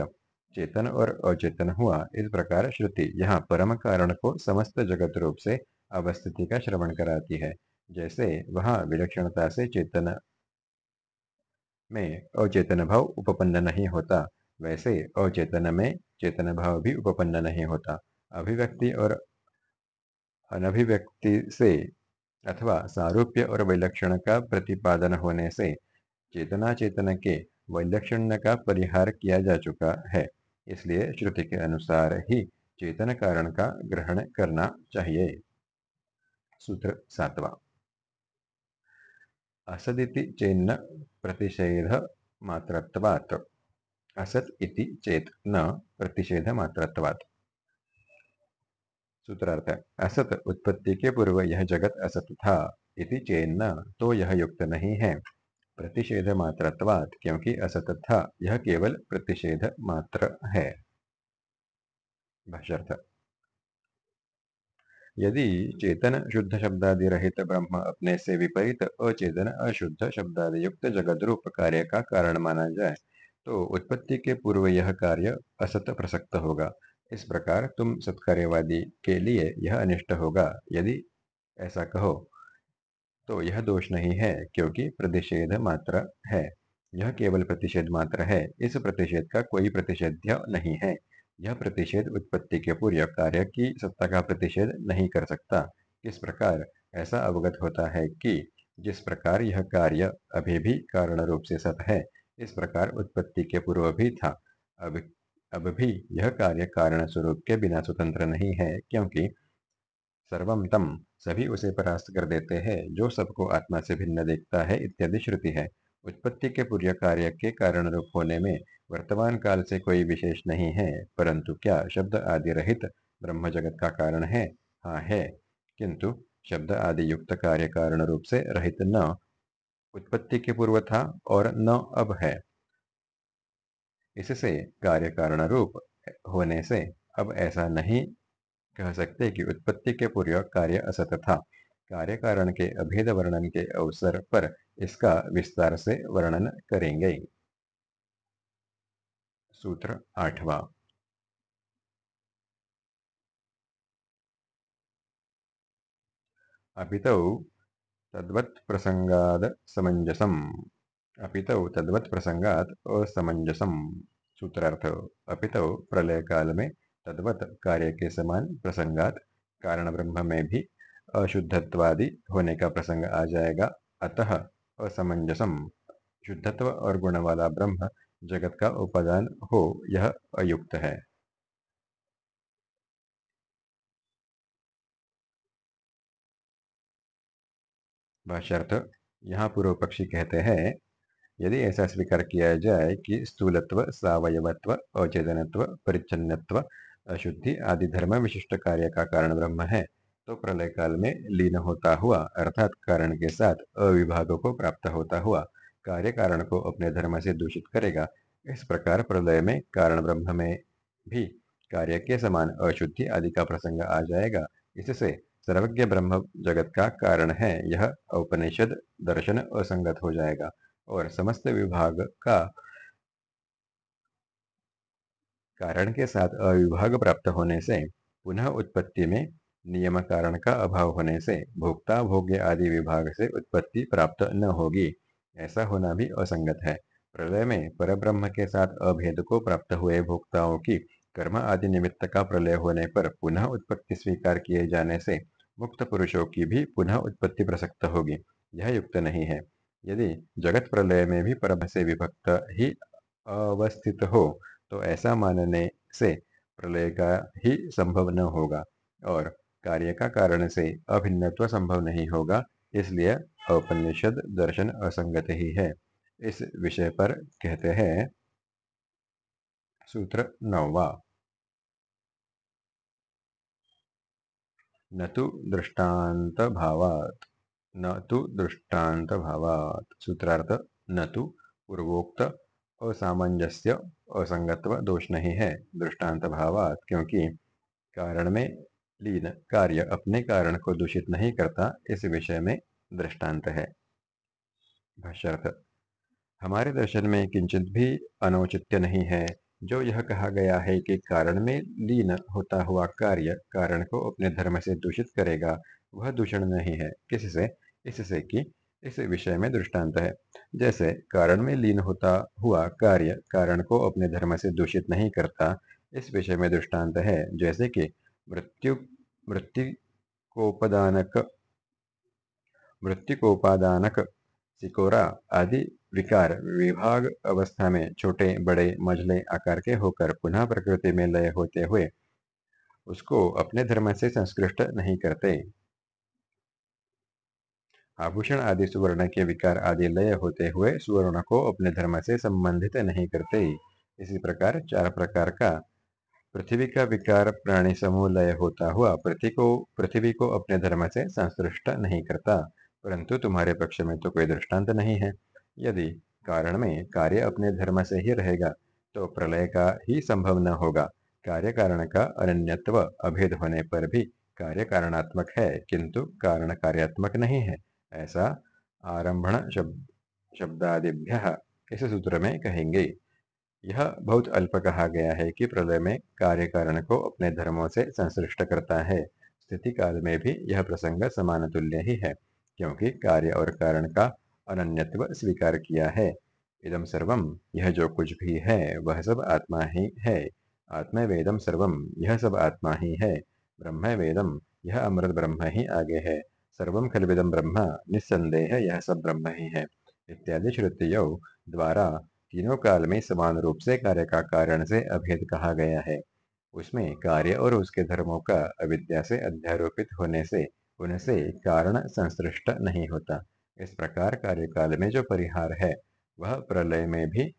S1: चेतन और अचेतन हुआ, इस प्रकार श्रुति यहाँ परम कारण को समस्त जगत रूप से अवस्थिति का श्रवण कराती है। जैसे वहाँ विलक्षणता से चेतन में अचेतन भाव उपपन्न नहीं होता। वैसे अचेतन में चेतन भाव भी उपपन्न नहीं होता। अभिव्यक्ति और अनभिव्यक्ति से अथवा सारूप्य और वैलक्षण का प्रतिपादन होने से चेतना चेतन के वैलक्षण्य का परिहार किया जा चुका है। इसलिए श्रुति के अनुसार ही चेतन कारण का ग्रहण करना चाहिए। सूत्र सातवा। असदिति चेन्न प्रतिषेध मात्रत्वात्। असत इति चेत न, प्रतिषेध मात्रत्वात्। सूत्रार्थ, असत उत्पत्ति के पूर्व यह जगत असत था इति चेन्न तो यह युक्त नहीं है। प्रतिषेध मात्रत्वात्, क्योंकि असत था, यह केवल प्रतिषेध मात्र है। यदि चेतन शुद्ध शब्दादि रहित ब्रह्म अपने से विपरीत अचेतन अशुद्ध शब्दादि युक्त जगत रूप कार्य का कारण माना जाए तो उत्पत्ति के पूर्व यह कार्य असत प्रसक्त होगा। इस प्रकार तुम सत्कार्यवादी के लिए यह अनिष्ट होगा। यदि ऐसा कहो तो यह दोष नहीं है, क्योंकि प्रतिषेध मात्र है। यह केवल प्रतिषेध मात्र है। इस प्रतिषेध का कोई प्रतिषेध नहीं है। यह प्रतिषेध उत्पत्ति के पूर्व कार्य की सत्ता का प्रतिषेध नहीं कर सकता। इस प्रकार ऐसा अवगत होता है कि जिस प्रकार यह कार्य अभी भी कारण रूप से सत है, इस प्रकार उत्पत्ति के पूर्व भी था। अब अब भी यह कार्य कारण स्वरूप के बिना स्वतंत्र नहीं है, क्योंकि सर्वम तम सभी उसे परास्त कर देते हैं, जो सबको आत्मा से भिन्न देखता है इत्यादि श्रुति है। उत्पत्ति के पूर्व कार्य के कारण रूप होने में वर्तमान काल से कोई विशेष नहीं है, परंतु क्या शब्द आदि रहित ब्रह्म जगत का कारण है? हाँ है। किंतु शब्द आदि युक्त कार्य कारण रूप से रहित न उत्पत्ति के पूर्व था और न अब है। इससे कार्य कारण रूप होने से अब ऐसा नहीं कह सकते कि उत्पत्ति के पूर्व कार्य असत था। कार्य कारण के अभेद वर्णन के अवसर पर इसका विस्तार से वर्णन करेंगे। सूत्र आठवा। अपितौ तद्वत् प्रसंगाद समंजसम। अपितौ तद्वत् प्रसंगात असमंजसम। सूत्रार्थ, अपितौ प्रलय काल में तद्वत कार्य के समान प्रसंगात कारण ब्रह्म में भी अशुद्धत्वादि होने का प्रसंग आ जाएगा। अतः असमंजसम। शुद्धत्व और गुण वाला ब्रह्म जगत का उपादान हो, यह अयुक्त है। भाष्यर्थ, यहाँ पूर्व पक्षी कहते हैं, यदि ऐसा स्वीकार किया जाए कि स्थूलत्व, सवयवत्व, अचेतनत्व, परिच्छन्नत्व, अशुद्धि आदि धर्म विशिष्ट कार्य का कारण ब्रह्म है तो प्रलय काल में लीन होता हुआ, अर्थात कारण के साथ अविभाग को प्राप्त होता हुआ, कार्य कारण को अपने धर्म से दूषित करेगा। इस प्रकार प्रलय में कारण ब्रह्म में भी कार्य के समान अशुद्धि आदि का प्रसंग आ जाएगा। इससे सर्वज्ञ ब्रह्म जगत का कारण है, यह औपनिषद दर्शन असंगत हो जाएगा और समस्त विभाग का कारण के साथ अविभाग प्राप्त होने से पुनः उत्पत्ति में नियम कारण का अभाव होने से भोक्ता, भोग्य आदि विभाग से उत्पत्ति प्राप्त न होगी। ऐसा होना भी असंगत है। प्रलय में परब्रह्म के साथ अभेद को प्राप्त हुए भोक्ताओं की कर्म आदि निमित्त का प्रलय होने पर पुनः उत्पत्ति स्वीकार किए जाने से मुक्त पुरुषों की भी पुनः उत्पत्ति प्रसक्त होगी। यह युक्त नहीं है। यदि जगत प्रलय में भी परम से विभक्त ही अवस्थित हो तो ऐसा मानने से प्रलय का ही संभव न होगा। और कार्य का कारण से अभिन्नत्व संभव नहीं होगा, इसलिए औपनिषद दर्शन असंगत ही है। इस विषय पर कहते हैं, सूत्र नौवा न तो दृष्टांत भावात, न तो दृष्टांत भावात। सूत्रार्थ, न तो पूर्वोक्त, असामंजस्य, असंगत्व दोष नहीं है दृष्टांत भावात, क्योंकि कारण में लीन कार्य अपने कारण को दूषित नहीं करता, इस विषय में दृष्टांत है। भाष्यर्थ, हमारे दर्शन में किंचित भी अनौचित्य नहीं है। जो यह कहा गया है कि कारण में लीन होता हुआ कार्य कारण को अपने धर्म से दूषित करेगा, वह दूषण नहीं है। किससे? इससे कि इस विषय में दृष्टांत है। जैसे कारण में लीन होता हुआ कार्य कारण को अपने धर्म से दूषित नहीं करता, इस विषय में दृष्टांत है। जैसे कि मृत्यु मृत्यु कोपदानक मृत्युकोपादानक सिकोरा आदि विकार विभाग अवस्था में छोटे, बड़े, मझले आकार के होकर पुनः प्रकृति में लय होते हुए उसको अपने धर्म से संस्कृष्ट नहीं करते। आभूषण आदि सुवर्ण के विकार आदि लय होते हुए सुवर्ण को अपने धर्म से संबंधित नहीं करते। इसी प्रकार चार प्रकार का पृथ्वी का विकार प्राणी समूह लय होता हुआ पृथ्वी को पृथ्वी को अपने धर्म से संश्लिष्ट नहीं करता। परंतु तुम्हारे पक्ष में तो कोई दृष्टांत नहीं है। यदि कारण में कार्य अपने धर्म से ही रहेगा तो प्रलय का ही संभव न होगा। कार्य कारण का अनन्यत्व अभेद होने पर भी कार्य कारणात्मक है, किंतु कारण कार्यात्मक नहीं है। ऐसा आरंभण शब्द, शब्दादिभ्य इस सूत्र में कहेंगे। यह बहुत अल्प कहा गया है कि प्रलय में कार्य कारण को अपने धर्मों से संश्लिष्ट करता है। स्थिति काल में भी यह प्रसंग समान तुल्य ही है, क्योंकि कार्य और कारण का अनन्यत्व स्वीकार किया है। इदम सर्वम यह जो कुछ भी है, वह सब आत्मा ही है। आत्मा वेदम सर्वम यह सब आत्मा ही है। ब्रह्म वेदम यह अमृत ब्रह्म ही आगे है। सर्वम खलविदम ब्रह्म, निस्संदेह यह सब ब्रह्म ही है। इत्यादि श्रुतियों द्वारा तीनों काल में समान रूप से कार्य का कारण से अभेद कहा गया है। उसमें कार्य और उसके धर्मों का अविद्या से अध्यारोपित होने से उनसे कारण संश्लिष्ट नहीं होता। इस प्रकार कार्यकाल में जो परिहार है वह प्रलय में भी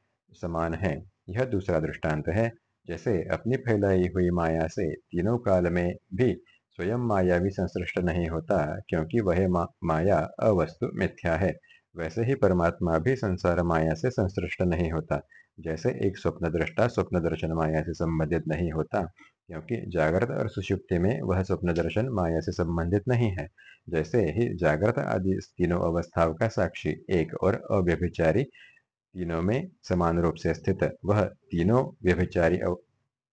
S1: समान है। यह दूसरा दृष्टांत है जैसे अपनी फैलाई हुई माया से तीनों काल में भी स्वयं माया भी संश्लिष्ट नहीं होता क्योंकि वह मा, माया अवस्तु मिथ्या है। वैसे ही परमात्मा भी संसार माया से संसृष्ट नहीं होता। जैसे एक स्वप्न दृष्टा स्वप्न दर्शन माया से संबंधित नहीं होता, क्योंकि जागृत और सुषुप्ति में वह स्वप्न दर्शन माया से संबंधित नहीं है। जैसे ही जागृत आदि तीनों अवस्थाओं का साक्षी, एक और अव्यभिचारी तीनों में समान रूप से स्थित, वह तीनों व्यभिचारी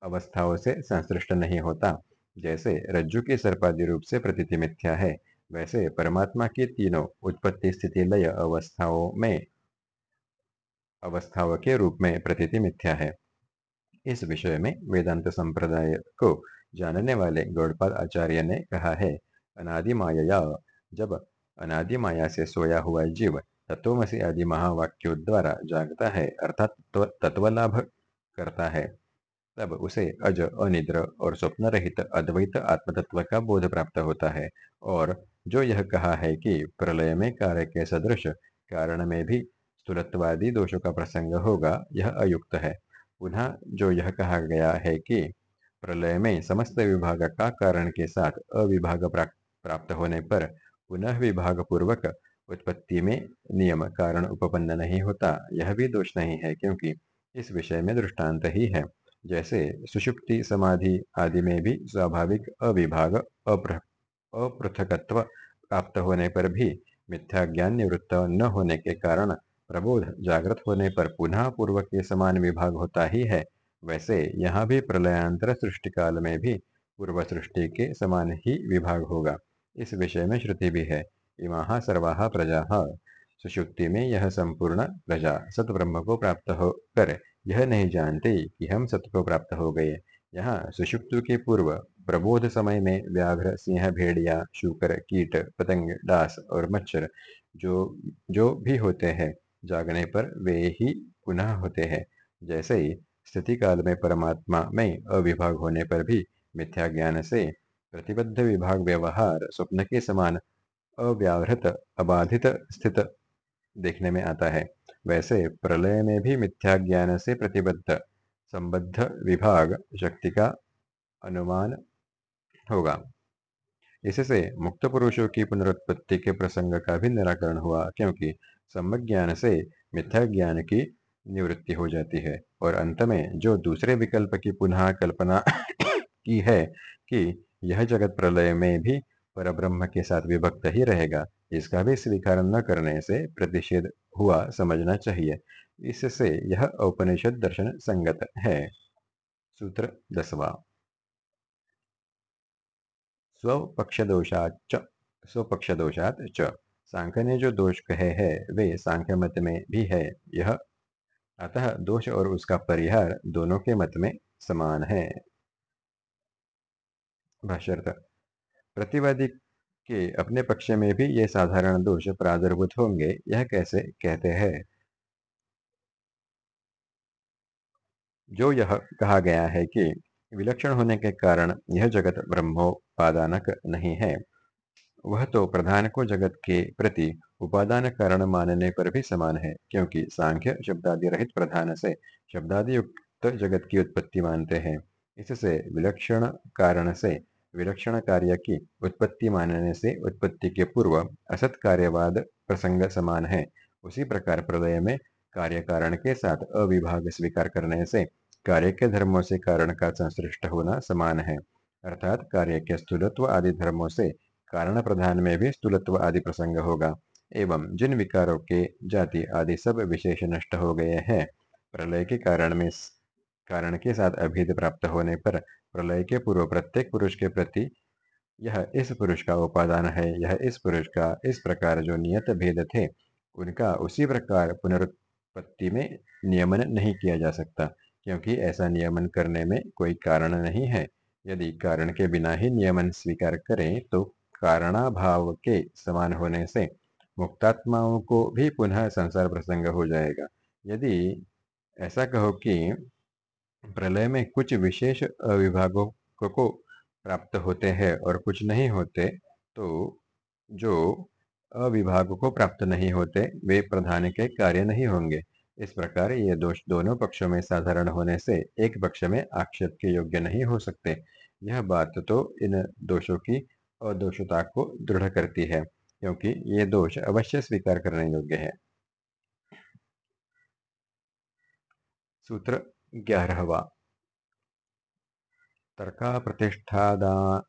S1: अवस्थाओं से संश्लिष्ट नहीं होता। जैसे रज्जु की सर्पादि रूप से प्रतीति मिथ्या है वैसे परमात्मा की तीनों उत्पत्ति स्थिति लय अवस्थाओं में, अवस्थाओं के रूप में प्रतीति मिथ्या है। इस विषय में वेदांत संप्रदाय को जानने वाले गौड़पाद आचार्य ने कहा है अनादि माया जब अनादि माया से सोया हुआ जीव तत्वमसी आदि महावाक्यों द्वारा जागता है, अर्थात तत्व लाभ करता है, तब उसे अज अनिद्र और स्वप्न रहित अद्वैत आत्मतत्व का बोध प्राप्त होता है और जो यह कहा है कि प्रलय में कार्य के सदृश कारण में भी स्थूलत्वादी दोषों का प्रसंग होगा, यह अयुक्त है। पुनः जो यह कहा गया है कि प्रलय में समस्त विभाग का कारण के साथ अविभाग प्राप्त होने पर पुनः विभाग पूर्वक उत्पत्ति में नियम, कारण, उपपन्न नहीं होता, यह भी दोष नहीं है, क्योंकि इस विषय में दृष्टांत ही है। जैसे सुषुप्ति समाधि आदि में भी स्वाभाविक अविभाग अपृथकत्व प्राप्त होने पर भी मिथ्या ज्ञान निवृत्त न होने के कारण प्रबोध जागृत होने पर पुनः पूर्व के समान विभाग होता ही है। वैसे यहाँ भी प्रलयांतर सृष्टि काल में भी पूर्व सृष्टि के समान ही विभाग होगा। इस विषय में श्रुति भी है। इमा सर्वा प्रजा। सुषुप्ति में यह संपूर्ण प्रजा सत ब्रह्म को प्राप्त हो कर यह नहीं जानते कि हम सत्य को प्राप्त हो गए। यहाँ सुषुप्त के पूर्व प्रबोध समय में व्याघ्र, सिंह, भेड़िया, शुकर, कीट, पतंग, डास और मच्छर जो जो भी होते हैं, जागने पर वे ही पुनः होते हैं। जैसे ही स्थिति काल में परमात्मा में अविभाग होने पर भी मिथ्या ज्ञान से प्रतिबद्ध विभाग व्यवहार स्वप्न के समान अव्यावृत, अबाधित स्थित देखने में आता है, वैसे प्रलय में भी मिथ्या ज्ञान से प्रतिबद्ध संबद्ध विभाग शक्ति का अनुमान होगा। इससे मुक्त पुरुषों की पुनरुत्पत्ति के प्रसंग का भी निराकरण हुआ, क्योंकि सम्यक ज्ञान से मिथ्या ज्ञान की निवृत्ति हो जाती है। और अंत में जो दूसरे विकल्प की पुनः कल्पना की है कि यह जगत प्रलय में भी परब्रह्म के साथ विभक्त ही रहेगा, इसका भी स्वीकार न करने से प्रतिषेध हुआ समझना चाहिए। इससे यह औपनिषद दर्शन संगत है। सूत्र दसवा। स्वपक्षदोषाच स्वपक्षदोषात च। सांख्य ने जो दोष कहे हैं, वे सांख्य मत में भी है, यह। अतः दोष और उसका परिहार दोनों के मत में समान है। प्रतिवादी के अपने पक्ष में भी ये साधारण दोष प्रादुर्भूत होंगे, यह कैसे कहते हैं? जो यह कहा गया है कि विलक्षण होने के कारण यह जगत ब्रह्मोपादानक नहीं है। वह तो प्रधान को जगत के प्रति उपादान कारण मानने पर भी समान है, क्योंकि सांख्य शब्दादि रहित प्रधान से शब्दादि युक्त जगत की उत्पत्ति मानते हैं। इससे विलक्षण कारण से विलक्षण कार्य की उत्पत्ति मानने से उत्पत्ति के पूर्व असत कार्यवाद प्रसंग समान है। उसी प्रकार प्रलय में कार्य कारण के साथ अविभाग स्वीकार करने से कार्य के धर्मों से कारण का संश्लिष्ट होना समान है। अर्थात कार्य के स्थूलत्व आदि धर्मों से कारण प्रधान में भी स्थूलत्व आदि प्रसंग होगा। एवं जिन विकारों के जाति आदि सब विशेष नष्ट हो गए हैं, प्रलय के कारण में कारण के साथ अभेद प्राप्त होने पर प्रलय के पूर्व प्रत्येक पुरुष के प्रति यह इस पुरुष का उपादान है, यह इस पुरुष का इस प्रकार जो नियत भेद थे, उनका उसी प्रकार पुनरुत्पत्ति में नियमन नहीं किया जा सकता। क्योंकि ऐसा नियमन करने में कोई कारण नहीं है। यदि कारण के बिना ही नियमन स्वीकार करें तो कारणाभाव के समान होने से मुक्तात्माओं को भी पुनः संसार प्रसंग हो जाएगा। यदि ऐसा कहो कि प्रलय में कुछ विशेष अविभागों को प्राप्त होते हैं और कुछ नहीं होते तो जो अविभाग को प्राप्त नहीं होते, वे प्रधान के कार्य नहीं होंगे। इस प्रकार ये दोष दोनों पक्षों में साधारण होने से एक पक्ष में आक्षेप के योग्य नहीं हो सकते। यह बात तो इन दोषों की अदोषता को दृढ़ करती है, क्योंकि ये दोष अवश्य स्वीकार करने योग्य है। सूत्र ग्यारहवा। तर्का प्रतिष्ठादान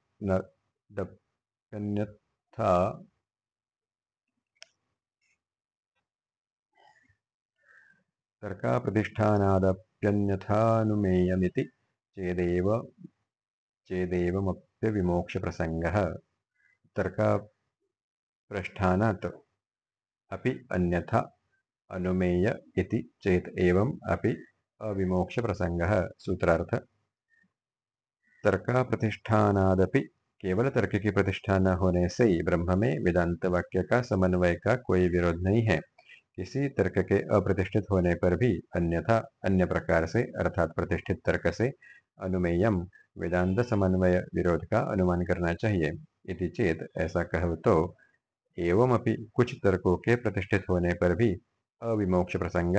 S1: तर्काप्रतिष्ठानादप्यन्यथानुमेयमिति चेदेव चेदेवमप्यविमोक्षप्रसङ्गः तर्कप्रष्ठानात् अपि अन्यथा अनुमेय इति चेत एवं अपि अविमोक्षप्रसङ्गः सूत्रार्थ। तर्क प्रतिष्ठानादपि केवल तर्क की प्रतिष्ठा न होने से ही ब्रह्म में वेदांत वाक्य का समन्वय का कोई विरोध नहीं है। किसी तर्क के अप्रतिष्ठित होने पर भी अन्यथा अन्य प्रकार से, अर्थात प्रतिष्ठित तर्क से, अनुमेयम, वेदांत समन्वय विरोध का अनुमान करना चाहिए। इति चेत ऐसा कह तो एवं अपि कुछ तर्कों के प्रतिष्ठित होने पर भी अविमोक्ष प्रसंग।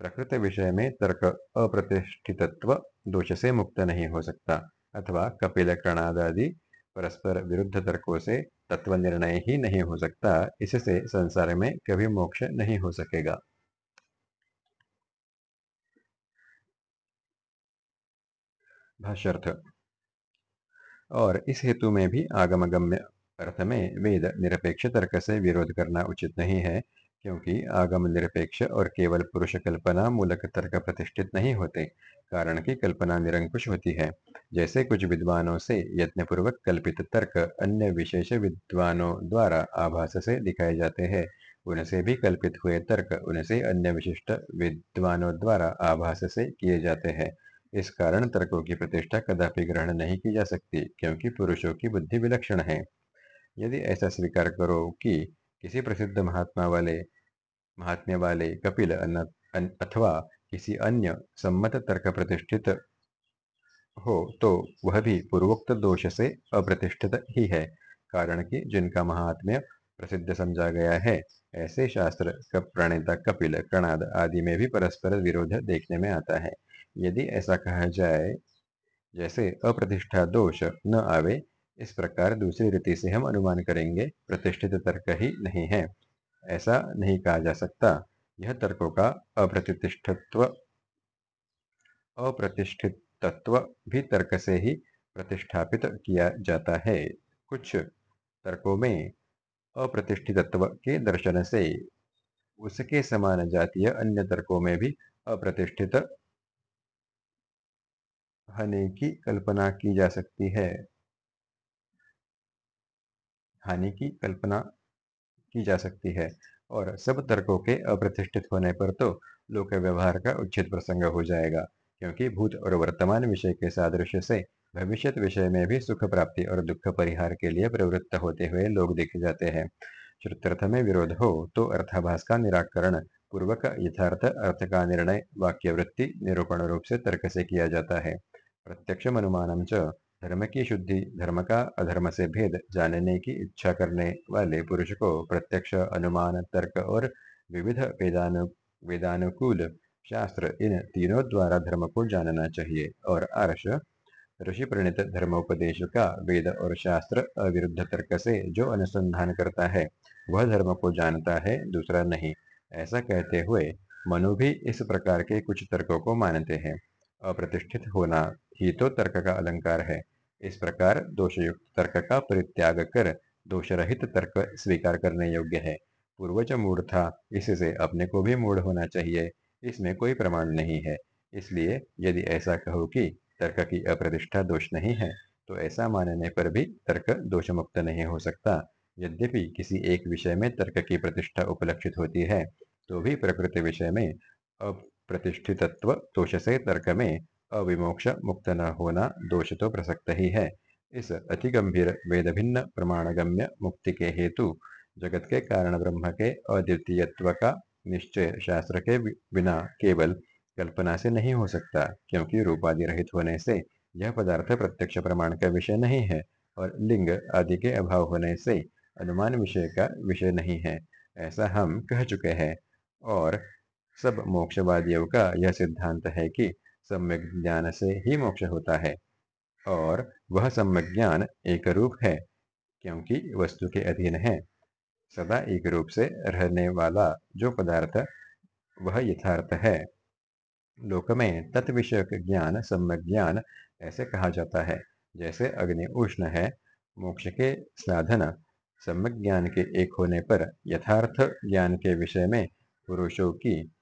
S1: प्रकृत विषय में तर्क अप्रतिष्ठितत्व दोष से मुक्त नहीं हो सकता, अथवा कपिल कर्णादि परस्पर विरुद्ध तर्कों से तत्व निर्णय ही नहीं हो सकता। इससे संसार में कभी मोक्ष नहीं हो सकेगा। भाष्यर्थ, और इस हेतु में भी आगमगम्य अर्थ में वेद निरपेक्ष तर्क से विरोध करना उचित नहीं है। क्योंकि आगम निरपेक्ष और केवल पुरुष कल्पना मूलक तर्क प्रतिष्ठित नहीं होते, कारण की कल्पना निरंकुश होती है। जैसे कुछ विद्वानों से यत्नपूर्वक कल्पित तर्क अन्य विशेष विद्वानों द्वारा आभास से दिखाए जाते हैं। उनसे भी कल्पित हुए तर्क उनसे अन्य विशिष्ट विद्वानों द्वारा आभास से किए जाते हैं। इस कारण तर्कों की प्रतिष्ठा कदापि ग्रहण नहीं की जा सकती, क्योंकि पुरुषों की बुद्धि विलक्षण है। यदि ऐसा स्वीकार करो कि किसी प्रसिद्ध महात्मा वाले महात्म्य वाले कपिल अथवा किसी अन्य सम्मत तर्क प्रतिष्ठित हो तो वह भी पूर्वोक्त दोष से अप्रतिष्ठित ही है, कारण कि जिनका महात्म्य प्रसिद्ध समझा गया है, ऐसे शास्त्र प्रणेता कपिल, कणाद आदि में भी परस्पर विरोध देखने में आता है। यदि ऐसा कहा जाए, जैसे अप्रतिष्ठा दोष न आवे, इस प्रकार दूसरी रीति से हम अनुमान करेंगे, प्रतिष्ठित तर्क ही नहीं है। ऐसा नहीं कहा जा सकता। यह तर्कों का अप्रतिष्ठित्व अप्रतिष्ठितत्व भी तर्क से ही प्रतिष्ठापित किया जाता है। कुछ तर्कों में अप्रतिष्ठितत्व के दर्शन से उसके समान जातीय अन्य तर्कों में भी अप्रतिष्ठित हानि की कल्पना की जा सकती है। हानि की कल्पना की जा सकती है। और सब तर्कों के अप्रतिष्ठित होने पर तो लोक व्यवहार का उचित प्रसंग हो जाएगा, क्योंकि भूत और वर्तमान विषय के सादृश्य से भविष्य विषय में भी सुख प्राप्ति और दुख परिहार के लिए प्रवृत्त होते हुए लोग देखे जाते हैं। श्रुत्यर्थ में विरोध हो तो अर्थाभास का निराकरण, पूर्वक यथार्थ अर्थ का निर्णय, वाक्यवृत्ति निरूपण रूप से तर्क से किया जाता है। प्रत्यक्ष अनुमानम च धर्म की शुद्धि, धर्म का अधर्म से भेद जानने की इच्छा करने वाले पुरुष को प्रत्यक्ष, अनुमान, तर्क और विविध वेदानु, वेदानुकूल शास्त्र इन तीनों द्वारा धर्म को जानना चाहिए। और आर्ष ऋषि प्रणीत धर्मोपदेश का वेद और शास्त्र अविरुद्ध तर्क से जो अनुसंधान करता है, वह धर्म को जानता है, दूसरा नहीं। ऐसा कहते हुए मनु भी इस प्रकार के कुछ तर्कों को मानते हैं। अप्रतिष्ठित होना ही तो तर्क का अलंकार है। इस प्रकार दोषयुक्त तर्क का परित्याग कर दोषरहित तर्क स्वीकार करने योग्य है। पूर्वज मूढ़ था, इससे अपने को भी मूढ़ होना चाहिए, इसमें कोई प्रमाण नहीं है। इसलिए यदि ऐसा कहो कि तर्क की अप्रतिष्ठा दोष नहीं है तो ऐसा मानने पर भी तर्क दोष मुक्त नहीं हो सकता। यद्यपि किसी एक विषय में तर्क की प्रतिष्ठा उपलक्षित होती है तो भी प्रकृति विषय में अप्रतिष्ठितत्व दोष से तर्क में अविमोक्ष मुक्त न होना दोष तो प्रसक्त ही है। इस अति गंभीर वेद भिन्न प्रमाणगम्य मुक्ति के हेतु जगत के कारण ब्रह्म के अद्वितीयत्व का निश्चय शास्त्र के बिना केवल कल्पना से नहीं हो सकता, क्योंकि रूपादि रहित होने से यह पदार्थ प्रत्यक्ष प्रमाण का विषय नहीं है और लिंग आदि के अभाव होने से अनुमान विषय का विषय नहीं है, ऐसा हम कह चुके हैं। और सब मोक्षवादियों का यह सिद्धांत है कि सम्यक ज्ञान से ही मोक्ष होता है। और वह सम्यक ज्ञान एक रूप है, क्योंकि वस्तु के अधीन है। सदा एक रूप से रहने वाला जो पदार्थ, वह यथार्थ है। लोक में तत्विषयक ज्ञान, सम्यक ज्ञान ऐसे कहा जाता है, जैसे अग्नि उष्ण है, मोक्ष के साधन। सम्यक ज्ञान के एक होने पर यथार्थ ज्ञान के विषय में पुरुषों की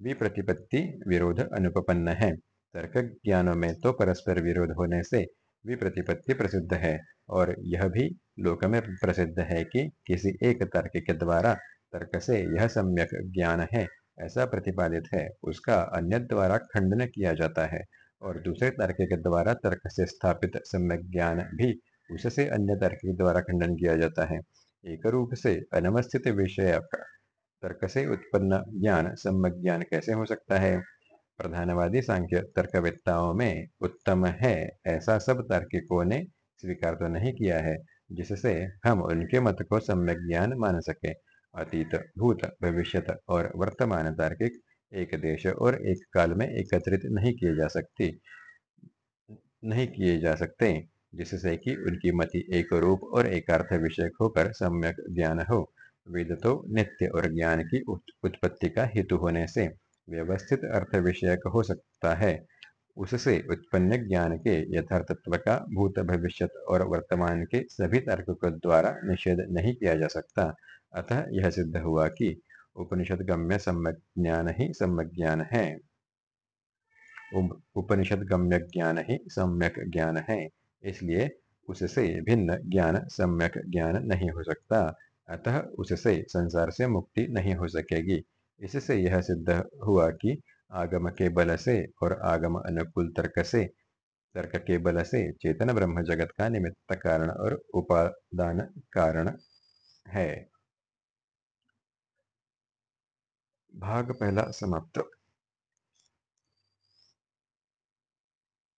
S1: विप्रतिपत्ति, विरोध अनुपन्न है। तर्क ज्ञानों में तो परस्पर विरोध होने से विप्रतिपत्ति प्रसिद्ध है और यह भी लोक में प्रसिद्ध है कि किसी एक तर्क के द्वारा तर्क से यह सम्यक ज्ञान है, ऐसा प्रतिपादित है। उसका अन्य द्वारा खंडन किया जाता है और दूसरे तर्क के द्वारा तर्क से स्थापित सम्यक ज्ञान भी उससे अन्य तर्क के द्वारा खंडन किया जाता है। एक रूप से अनवस्थित विषय तर्क से उत्पन्न ज्ञान, सम्यक ज्ञान कैसे हो सकता है? प्रधानवादी सांख्य, तर्कवेत्ताओं में उत्तम है, ऐसा सब तार्किकों ने स्वीकार तो नहीं किया है, जिससे हम उनके मत को सम्यक ज्ञान मान सके। अतीत, भूत भविष्य और वर्तमान तार्किक एक देश और एक काल में एकत्रित नहीं किए जा सकती, नहीं किए जा सकते, जिससे कि उनकी मति एक रूप और एकार्थ विषय होकर सम्यक ज्ञान हो। वेद तो नित्य और ज्ञान की उत्पत्ति का हेतु होने से व्यवस्थित अर्थ विषयक हो सकता है। उससे उत्पन्न ज्ञान के यथार्थत्व का भूत भविष्य और वर्तमान के सभी तर्कों द्वारा निषेध नहीं किया जा सकता। अतः यह सिद्ध हुआ कि उपनिषद गम्य सम्यक ज्ञान ही सम्यक ज्ञान है। उपनिषद गम्य ज्ञान ही सम्यक ज्ञान है, इसलिए उससे भिन्न ज्ञान सम्यक ज्ञान नहीं हो सकता। अतः उससे संसार से मुक्ति नहीं हो सकेगी। इससे यह सिद्ध हुआ कि आगम के बल से और आगम अनुकूल तर्क से, तर्क के बल से चेतन ब्रह्म जगत का निमित्त कारण और उपादान कारण है। भाग पहला समाप्त।